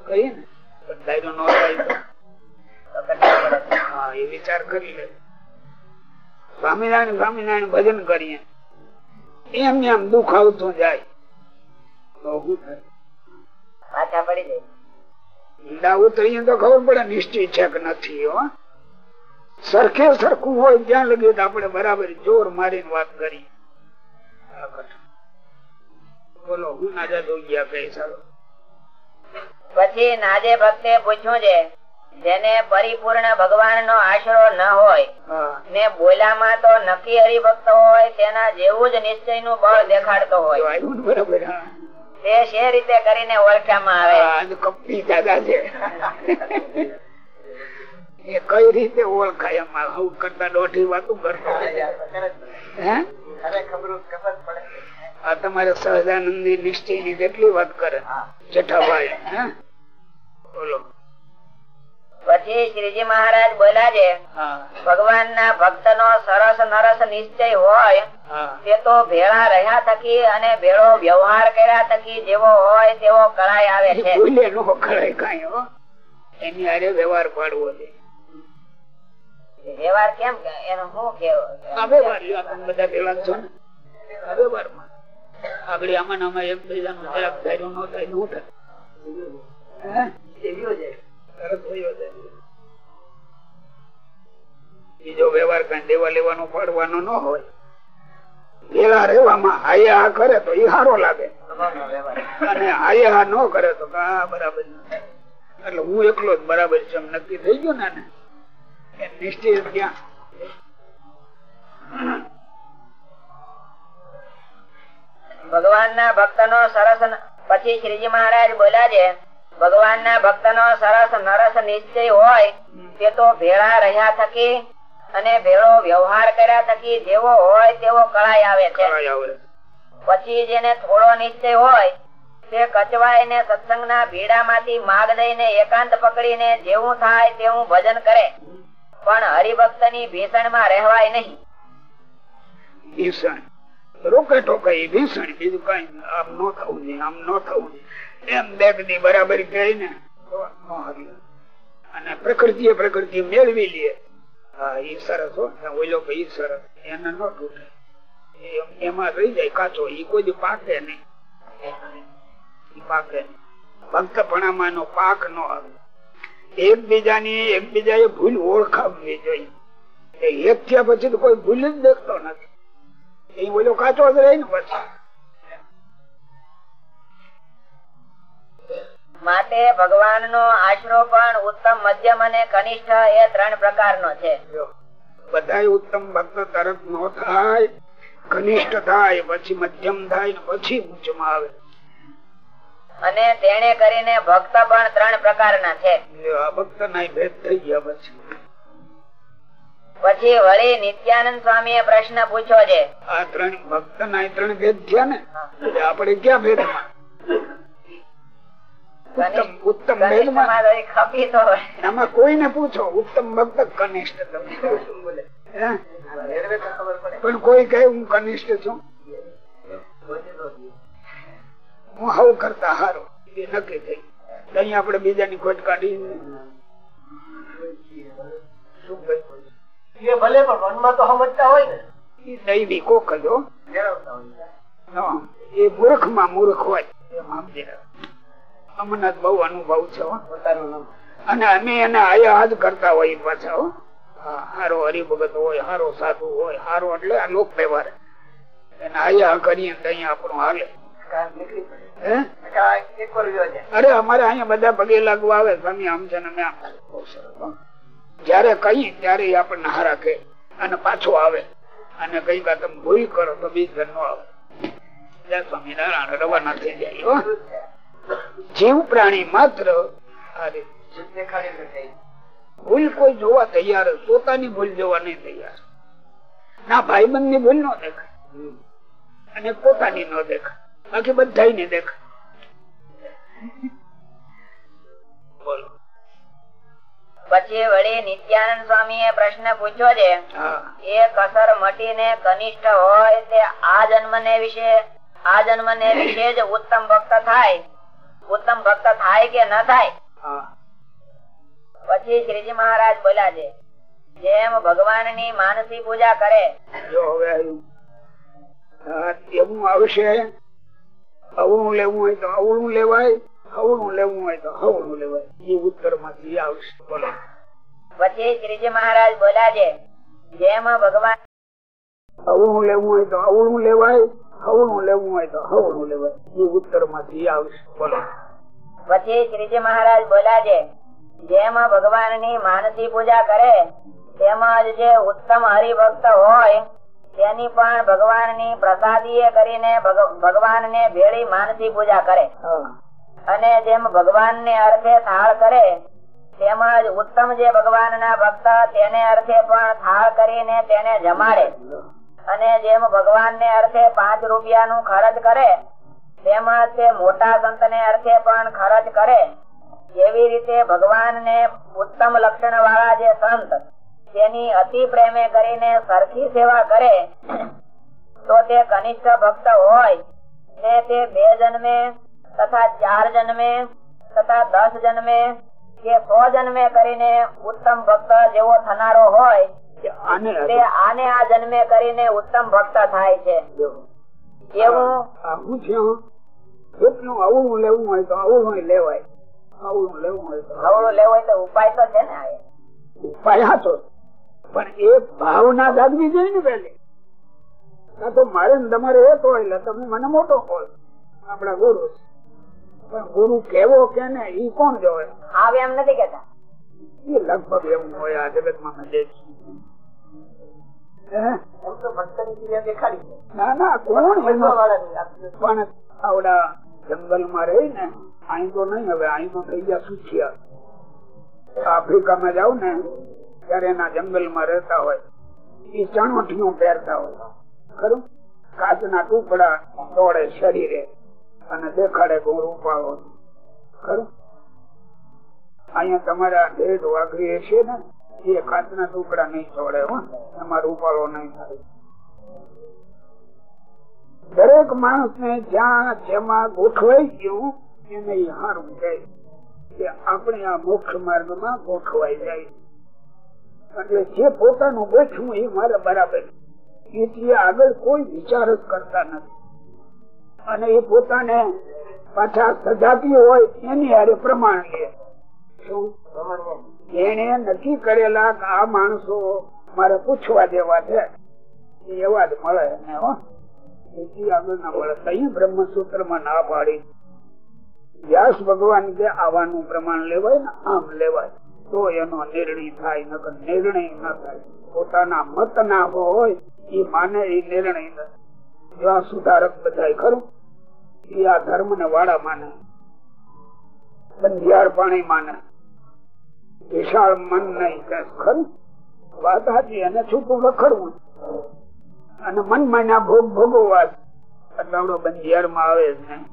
કહીએ ને ન થાય એ વિચાર કરી લે. સ્વામિનારાયણ સ્વામિનારાયણ ભજન કરીએ. એમ એમ દુઃખ આવતું જાય. પાછા પડી જાય. તો ખબર પડે નિશ્ચિત છે કે નથી હો. સરખે સરખું હોય ત્યાં લગી તો આપણે બરાબર જોર મારીને વાત કરી બોલો હું નાજા જોઈ ગયા કઈ સારો. પછી નાજે ભક્તે પૂછ્યું છે જેને પરિપૂર્ણ ભગવાન નો આશરો ન હોય ને બોલામાં તો નક્કી હરિભક્ત હોય તેના જેવું જ નિશ્ચયનું બળ દેખાડતો હોય. તે શે રીતે કરીને ઓળખામાં આવે. કપટી દાદા છે. એ કઈ રીતે ઓળખાય એમાં? કરતા દોઢી વાતું કરતો. હે આ તમારે સહજાનંદી નિશ્ચયની કેટલી વાત કરે? જેઠાભાઈ બોલો. પછી શ્રીજી મહારાજ બોલ્યા છે ભગવાન ના ભક્ત નો સરસ નરસ નિશ્ચય હોય તે તો ભેળા રહ્યા થકી અને ભેળો વ્યવહાર કર્યા થકી જેવો હોય તેવો કળાય આવે છે. કરાય કઈ એની હારે વ્યવહાર પાડવો છે. વ્યવહાર કેમ કે? એનું શું કેવો બધા ભેળા છો ને. આગળ આમાં આમાં એક બીજાનું જરાક ધાર્યું ન થાયનું થાય હે? તરત વયો જાય. બીજો વ્યવહાર કઈ દેવા લેવાનો પડવાનો ન હોય. ભેલા રહેવામાં હાયા કરે તો એ સારો લાગે. અને હાયા ન કરે તો કા બરાબર એટલે હું એકલો જ બરાબર છે એમ નક્કી થઈ ગયું ને નિશ્ચિત ક્યાં ભગવાન ના ભક્ત નો સરસ પછી શ્રીજી મહારાજ બોલ્યા છે ભગવાન ના ભક્ત નો સરસ નરસ નિશ્ચય હોય તે તો ભેળા રહ્યા થકી અને ભેળો વ્યવહાર કર્યા થકી જેવો હોય તેવો કળાઈ આવે છે. પછી જેને થોડો નિશ્ચય હોય તે કચવાય ને સત્સંગ ના ભીડા માંથી માગ લઈને એકાંત પકડીને જેવું થાય તેવું ભજન કરે. પણ હરિભક્તની ભીષણમાં રહેવાય નહીં. ભીષણ રોકે ટોકે એ ભીષણ બીજું કઈ આમ ન થવું જોઈએ, આમ ન થવું જોઈએ. એમ બે દી બરાબર કહે ને. અને પ્રકૃતિ પ્રકૃતિ મેળવી લે. હા એ સરસ હો ઓલો કે એ સરસ. એને ન તૂટે. એમાં રહી જાય કાચો એ કોઈ પાકે નહીં. પાકે નહીં. ભક્તપણામાં એનો પાક ન આવે. એકબીજાની, એકબીજાએ ભૂલ ઓળખાવવી જોઈએ. એક થયા પછી તો કોઈ ભૂલ જ દેખતો નથી. એ બોલો કાચો જ રહે ને પછી. માટે ભગવાન નો આશરો પણ ઉત્તમ મધ્યમ અને કનિષ્ઠ એ ત્રણ પ્રકારનો છે. બધા ઉત્તમ ભક્ત તરત નો થાય કનિષ્ઠ થાય પછી મધ્યમ થાય ને પછી ઊંચમાં આવે. અને તેને કરીને ભક્ત પણ ત્રણ પ્રકારના છે. ભક્ત ના ભેદ થઈ ગયા પછી. પછી વળી નિત્યાનંદ સ્વામી પ્રશ્ન પૂછ્યો છે. આ ત્રણ ભક્ત ના ત્રણ ભેદ થયા ને આપડે આપણે ક્યાં ભેદમાં? ઉત્તમ ભેદમાં? કોઈને પૂછો ઉત્તમ ભક્ત કનિષ્ઠ પણ કોઈ કહે હું કનિષ્ઠ છું. હું હવ કરતા હારો. એ નક્કી થઈ. અહીં આપણે બીજાની ખોટ કાઢી. શું? એ ભલે પણ તો સમજતા હોય ને. દૈવી કોક જ હો. હા, એ મૂર્ખમાં મૂર્ખ હોય. અમને બહુ અનુભવ છે અને અમે એને આયા હાથ કરતા હોય પાછા હારો હરિભગત હોય હારો સાધુ હોય હારો એટલે આ લોક વ્યવહાર. એને આયા કરીએ તો અહીંયા આપણું હાલે? અરે અમારે અહીંયા બધા પગે લાગવા આવે સ્વામી આમ છે ને અમે આમ. બહુ સરસ હો. જયારે કહીએ ત્યારે આપણને હારા કે અને પાછો આવે. અને કઈ વાત તમે ભૂલ કરો તો બીજ નો આવે. સ્વામિનારાયણ, રવાના થઈ જાય. જીવ પ્રાણી માત્ર. ભૂલ કોઈ જોવા તૈયાર પોતાની ભૂલ જોવા નહીં તૈયાર. ના ભાઈબંધની ભૂલ નો દેખાય. અને પોતાની નો દેખાય. બાકી બધા ને દેખાય. બોલો. પછી વળી નિત્યાનંદ સ્વામી એ પ્રશ્ન પૂછ્યો છે એ કસર મટીને કનિષ્ઠ હોય તે આ જન્મ ને વિશે આ જન્મ ને વિશે જ ઉત્તમ ભક્ત થાય? ઉત્તમ ભક્ત થાય કે ન થાય? પછી શ્રીજી મહારાજ બોલ્યા છે જેમ ભગવાનની માનસી પૂજા કરે. જો હવે એવું આવશે અવળું લેવું હોય તો અવળું લેવાય. હવળું લેવું હોય તો હવળું લેવાય. એ ઉત્તરમાંથી આવશે. બોલો. પછી શ્રીજી મહારાજ બોલા છે જેમ ભગવાન અવળું લેવું હોય તો અવળું લેવાય હવળું લેવું હોય તો હવળું લેવાય. એ ઉત્તરમાંથી આવશે. બોલો. પછી શ્રીજી મહારાજ બોલા છે જેમ ભગવાનની માનસી પૂજા કરે તેમજ જે ઉત્તમ હરિભક્ત હોય તેની પણ ભગવાનની પ્રસાદી કરીને ભગવાન ને ભેળી માનસી પૂજા કરે. હા. અને જેમ ભગવાન ને અર્થે થાળ કરે, તેમજ ઉત્તમ જે ભગવાન ના ભક્ત તેને અર્થે પણ થાળ કરીને તેને જમાડે. અને જેમ ભગવાન ને અર્થે પાંચ રૂપિયા નું ખર્ચ કરે, તેમજ તે મોટા સંત ને અર્થે પણ ખર્ચ કરે. એવી રીતે ભગવાન ને ઉત્તમ લક્ષણ વાળા જે સંત તેની અતિ પ્રેમે કરીને સરખી સેવા કરે, તો તે કનિષ્ઠ ભક્ત હોય ને તે બે જન્મે તથા ચાર જન્મે તથા દસ જન્મે કે સો જન્મે કરીને ઉત્તમ ભક્ત જેવો થનારો હોય તે આને આ જન્મે કરીને ઉત્તમ ભક્ત થાય છે. એવું? છે જેટલું અવળું લેવું હોય તો અવળું લેવાય. અવળું લેવું હોય તો હવળું લેવું હોય તો ઉપાય તો છે ને ઉપાય હતો પણ એ ભાવના જાગવી જોઈએ ને પેલી કાં તો મારે ને તમારે એક હોય એટલે તમે મને મોટો હોય આપણા ગુરુ છે. પણ ગુરુ કેવો કે ને ઈ કોણ જોવે? આવે એમ નથી કેતા એ લગભગ એવું હોય આ જગતમાં એમ તો ભક્તની ક્રિયા દેખાડી છે. ના ના કોણ એનો વાળાની આપણી પણ આવડા જંગલમાં રહી ને અહીં તો નહીં હવે અહીં તો થઈ ગયા સુખિયા. આફ્રિકામાં જાવ ને ત્યારે એના જંગલમાં રહેતા હોય. એ ચણોઠીઓ પહેરતા હોય. ખરું? કાચના ટુકડા દોડે શરીરે. અને દેખાડે હું રૂપાળો ખરું? અહીંયા તમારા ઢેઢ વાઘરી છે ને, એ કાચના ટુકડા નહીં છોડે એમાં રૂપાળો નહીં થાય. દરેક માણસ ને જ્યાં જેમાં ગોઠવાઈ ગયું, એને હારું જાય કે આપણે આ મોક્ષ માર્ગમાં ગોઠવાઈ જાય. એટલે જે પોતાનું બેઠું એ મારે બરાબર. એથી આગળ કોઈ વિચાર જ કરતા નથી. અને એ પોતાને પાછા સજાતી હોય એની હારે પ્રમાણ લે એને નક્કી કરેલા આ માણસો મારે પૂછવા જેવા છે. એવા જ મળે એને આગળ ના પાડી. વ્યાસ ભગવાન કે આવાનું પ્રમાણ લેવાય ને, આમ લેવાય. તો એનો નિર્ણય થાય, નકર નિર્ણય ન થાય. પોતાના મત ના હોય એ માને એ નિર્ણય સુધારક બધા ખરું. આ ધર્મ ને વાળા માને. બંધિયાર પાણી માને. વિશાળ મન નહીં કે ખરું? એને છૂટું લખડવું અને મન માન્યા ભોગ જ. એટલે આવડો બંધિયારમાં આવે જ ને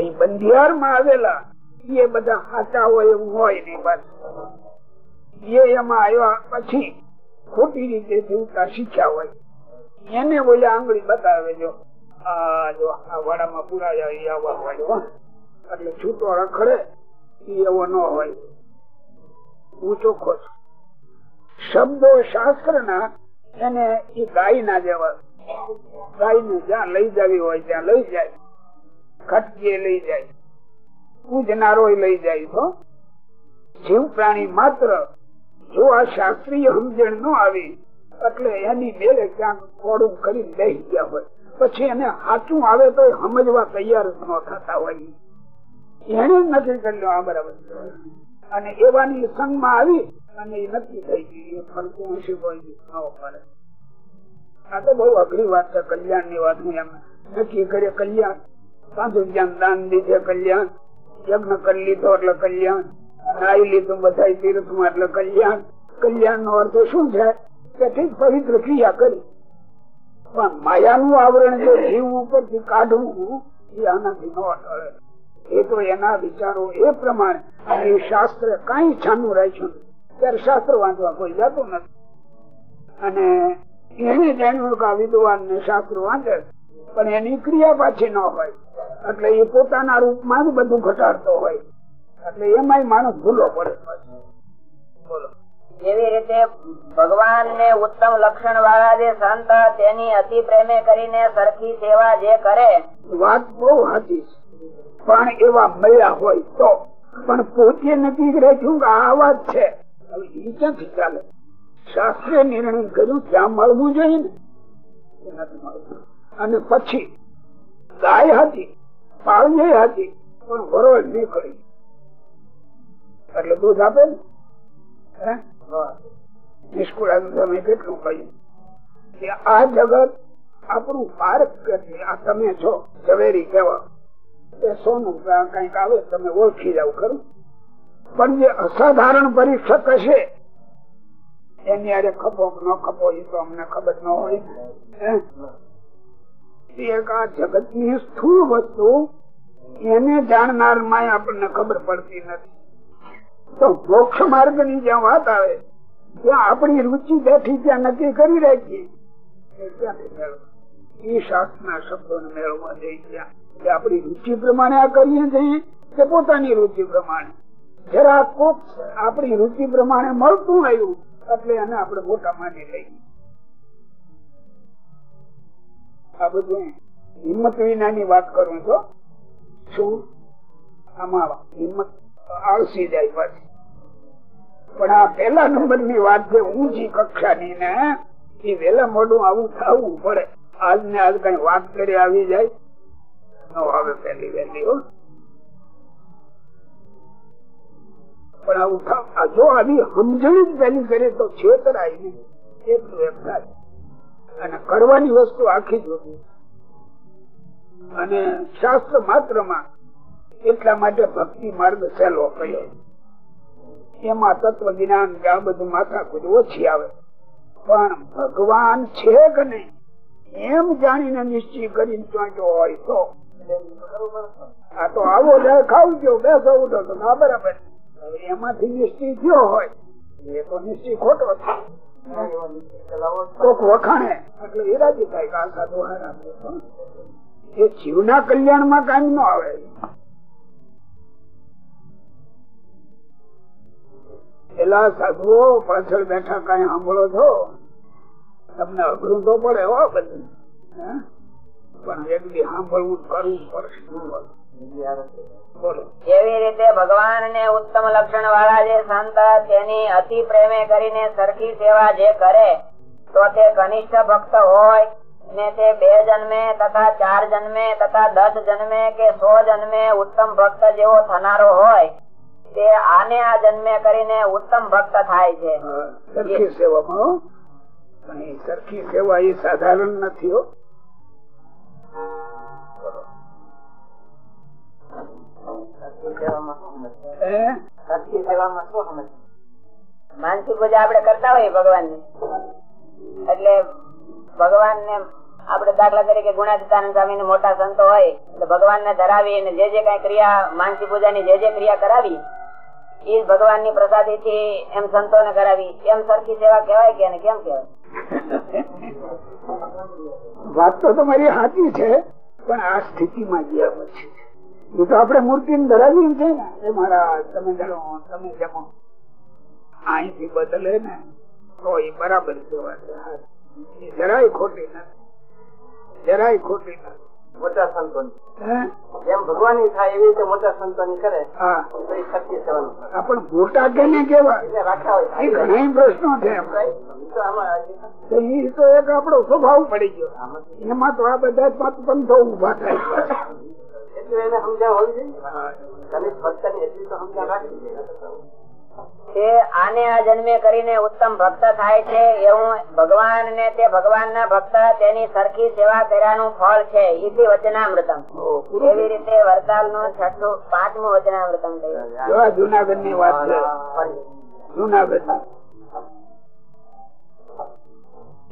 એ બંધિયારમાં આવેલા એ બધા સાચા હોય એવું હોય નહીં બસ એ એમાં આવ્યા પછી ખોટી રીતે જીવતા શીખ્યા હોય. એને બોલ્યા આંગળી બતાવે જો. જો આ વાડામાં પુરાયા એ આવવા હોય. એટલે છૂટો રખડે એ એવો ન હોય. હું ચોખ્ખો છું શબ્દો શાસ્ત્ર ના એને એ ગાય ના જેવા. ગાય ને જ્યાં લઈ જવી હોય, ત્યાં લઈ જાય. ખટકીએ લઈ જાય. પૂજનારો લઈ જાય તો જીવ પ્રાણી માત્ર જો આ શાસ્ત્રીય સમજણ ન આવી, એટલે એની મેળે ક્યાંક કોડું કરી લઈ ગયા હોય. પછી એને સાચું આવે તો સમજવા તૈયાર ન થતા હોય. એને નથી કર્યો આ બરાબર. અને એવાની સંગમાં આવી અને એ નક્કી થઈ ગઈ. એ ફરતું હશે આ તો બહુ અઘરી વાત છે કલ્યાણની વાત હું એમ નક્કી કરે કલ્યાણ. પાછું જ્ઞાન દાન દીધે કલ્યાણ, યજ્ઞ કરી લીધો એટલે કલ્યાણ. નાઈ લીધું બધા તીર્થમાં એટલે કલ્યાણ. કલ્યાણ નો અર્થ શું છે? કે ઠીક પવિત્ર ક્રિયા કરી. પણ માયાનું આવરણ જો જીવ ઉપરથી કાઢવું, એ આનાથી ન અટળે. એ તો એના વિચારો એ પ્રમાણે અને શાસ્ત્ર કઈ છાનું રાખ્યું ત્યારે શાસ્ત્ર વાંચવા કોઈ જતું નથી. અને એને જાણ્યું કે આ વિદ્વાન ને શાસ્ત્ર વાંચે પણ એની ક્રિયા પાછી ન હોય. એટલે એ પોતાના રૂપમાં બધું ઘટાડતો હોય. એટલે એમાંય માણસ ભૂલો પડે. બોલો. જેવી રીતે ભગવાન ને ઉત્તમ લક્ષણ વાળા જે સંત તેની અતિ પ્રેમે કરીને સરખી સેવા જે કરે. વાત બહુ સાચી પણ એવા મળ્યા હોય તો પણ પોતે નથી રાખ્યું કે આ વાત છે. ચાલે? શાસ્ત્રે નિર્ણય કર્યું ત્યાં મળવું જોઈએ ને. અને પછી ગાય હતી પાળી હતી, પણ વરોળ નીકળી. એટલે દૂધ આપે ને? કેટલું કહ્યું કે આ જગત આપણું પારક છે, આ તમે છો, ઝવેરી કેવા એ સોનું કંઈક આવે, તમે ઓળખી જાવ ખરું? પણ જે અસાધારણ પરીક્ષક હશે, એની અરે ખપો ન ખપો એ તો અમને ખબર ન હોય? એક આ જગતની સ્થૂળ વસ્તુ, એને જાણનારમાં આપણને ખબર પડતી નથી. તો મોક્ષ માર્ગની જ્યાં વાત આવે, ત્યાં આપણી રુચિ બેઠી ત્યાં નક્કી કરી રાખીએ. આપણી રુચિ પ્રમાણે મળતું આવ્યું, એટલે એને આપણે મોટા માની લઈએ. આ બધું હિંમત વિનાની વાત કરું છો. શું? આમાં હિંમત આળસી જાય પાછી પણ આ પેલા નંબરની વાત છે ઊંચી કક્ષાની ને, એ વેલા મોડું આવું થવું પડે. આજ ને આજ કઈ વાત કરી આવી જાય. ન આવે પેલી વહેલી, હો. પણ આવું જો આવી સમજણી પેલી કરે તો છેતરાય નહીં. એટલું એમ થાય. અને કરવાની વસ્તુ આખી જ હોતી અને શાસ્ત્ર માત્રમાં એટલા માટે ભક્તિ માર્ગ સહેલો કયો. એમાં તત્વ જ્ઞાન આ બધું માથાકૂટ ઓછી આવે. પણ ભગવાન છે કે નહીં? એમ જાણીને નિશ્ચય કરીને હોય તો. આ તો આવો જાય ખાવું ગયો બેસો તો ના બરાબર. એમાંથી નિશ્ચય થયો હોય, એ તો નિશ્ચય ખોટો છે. કોક વખાણે, એટલે એ થાય કે આ સાધુ એ જીવના કલ્યાણમાં કામ ન આવે. પેલા સાધુઓ પાછળ બેઠા કઈ સાંભળો છો? તમને અઘરું તો પડે હો બધું પણ એક બી સાંભળવું કરવું પડશે બોલો. રીતે ભગવાન ને ઉત્તમ લક્ષણ વાળા જે સંત તેની અતિ પ્રેમે કરીને સરખી સેવા જે કરે, તો તે કનિષ્ઠ ભક્ત હોય, ને તે બે જન્મે તથા ચાર જન્મે તથા દસ જન્મે કે સો જન્મે ઉત્તમ ભક્ત જેવો થનારો હોય તે આને આ જન્મે કરીને ઉત્તમ ભક્ત થાય છે. સરખી સેવામાં. પણ સરખી સેવા એ સાધારણ નથી હો. હે? માનસી પૂજા આપડે કરતા હોય ભગવાનની એટલે ભગવાન ને આપડે દાખલા તરીકે ગુણાતીતાનંદ સ્વામી ને મોટા સંતો હોય એટલે ભગવાન ને ધરાવી અને જે જે કઈ ક્રિયા માનસી પૂજા ની જે જે ક્રિયા કરાવી એ ભગવાનની પ્રસાદી થી એમ સંતો ને કરાવી. એમ સરખી સેવા કેવાય કે કેમ કેવાય વાત તો તમારી સાચી છે, પણ આ સ્થિતિમાં ગયા પછી એ તો આપડે મૂર્તિ ને ધરાવી છે ને. એ મારા તમે જણો, તમે જમો અહીંથી બદલે ને તો એ બરાબર. એ જરાય ખોટી નથી. જરાય ખોટી નથી. મોટા સંતો? જેમ ભગવાન થાય એવી રીતે મોટા સંતો ની કરે તો એ સત્ય સેવાનું પણ મોટા કેને કેવા? રાખ્યા હોય એ ઘણા પ્રશ્નો છે એ તો એક આપણો સ્વભાવ પડી ગયો. એમાં તો આ બધા પાંચ પંથો ઊભા થાય. એટલે એને સમજાવ હોવી જોઈએ. ભક્તની એટલી તો સમજાવ રાખવી તે આને આ જન્મે કરીને ઉત્તમ ભક્ત થાય છે એવું ભગવાન ને તે ભગવાન ના ભક્ત તેની સરખી સેવા કર્યાનું ફળ છે. ઈતિ વચનામૃતમ. એવી રીતે વરતાલનું છઠ્ઠું પાંચમું વચનામૃતમ થયું જુનાગઢની વાત છે. જુનાગઢ.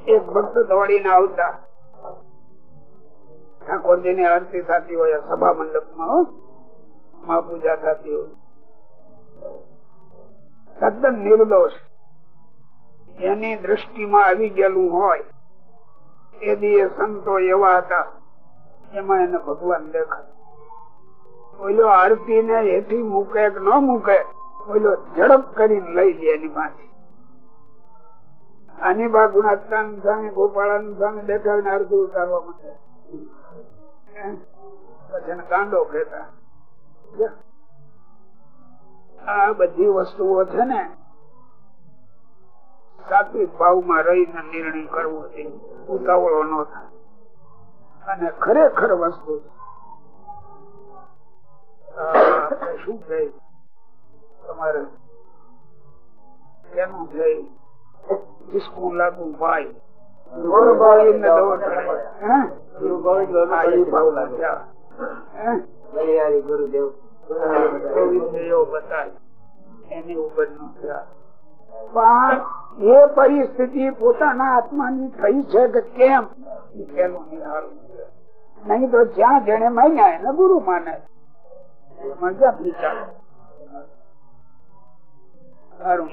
એક ભક્ત દોડીને આવતા. ઠાકોરજી ની આરતી થતી હોય સભા મંડપમાં માં પૂજા થતી હોય. તદ્દન નિર્દોષ. એની દ્રષ્ટિમાં આવી ગયેલું હોય, એ દીએ સંતો એવા હતા, એમાં એને ભગવાન દેખાય. ઓલો આરતી ને હેઠી મૂકે ન મૂકે, ઓલો ઝડપ કરીને લઈ લે એની પાસે. આની બા ગુણાત્માન સ્વામી ગોપાળાનંદ સ્વામી દેખાવીને આરતી ઉતારવા માટે. કાંડો કહેતા. આ બધી વસ્તુઓ છે ને સાત્વિક ભાવમાં રહીને નિર્ણય કરવો ઉતાવળો ન થાય. અને ખરેખર વસ્તુ શું છે? તમારે કેનું છે? ઈસકું લાગુ ભાઈ. ગુરુદેવ. પણ એ પરિસ્થિતિ પોતાના આત્માની થઈ છે કે કેમ. નહીં તો જ્યાં જેને માન્યા એને ગુરુ માને. સારું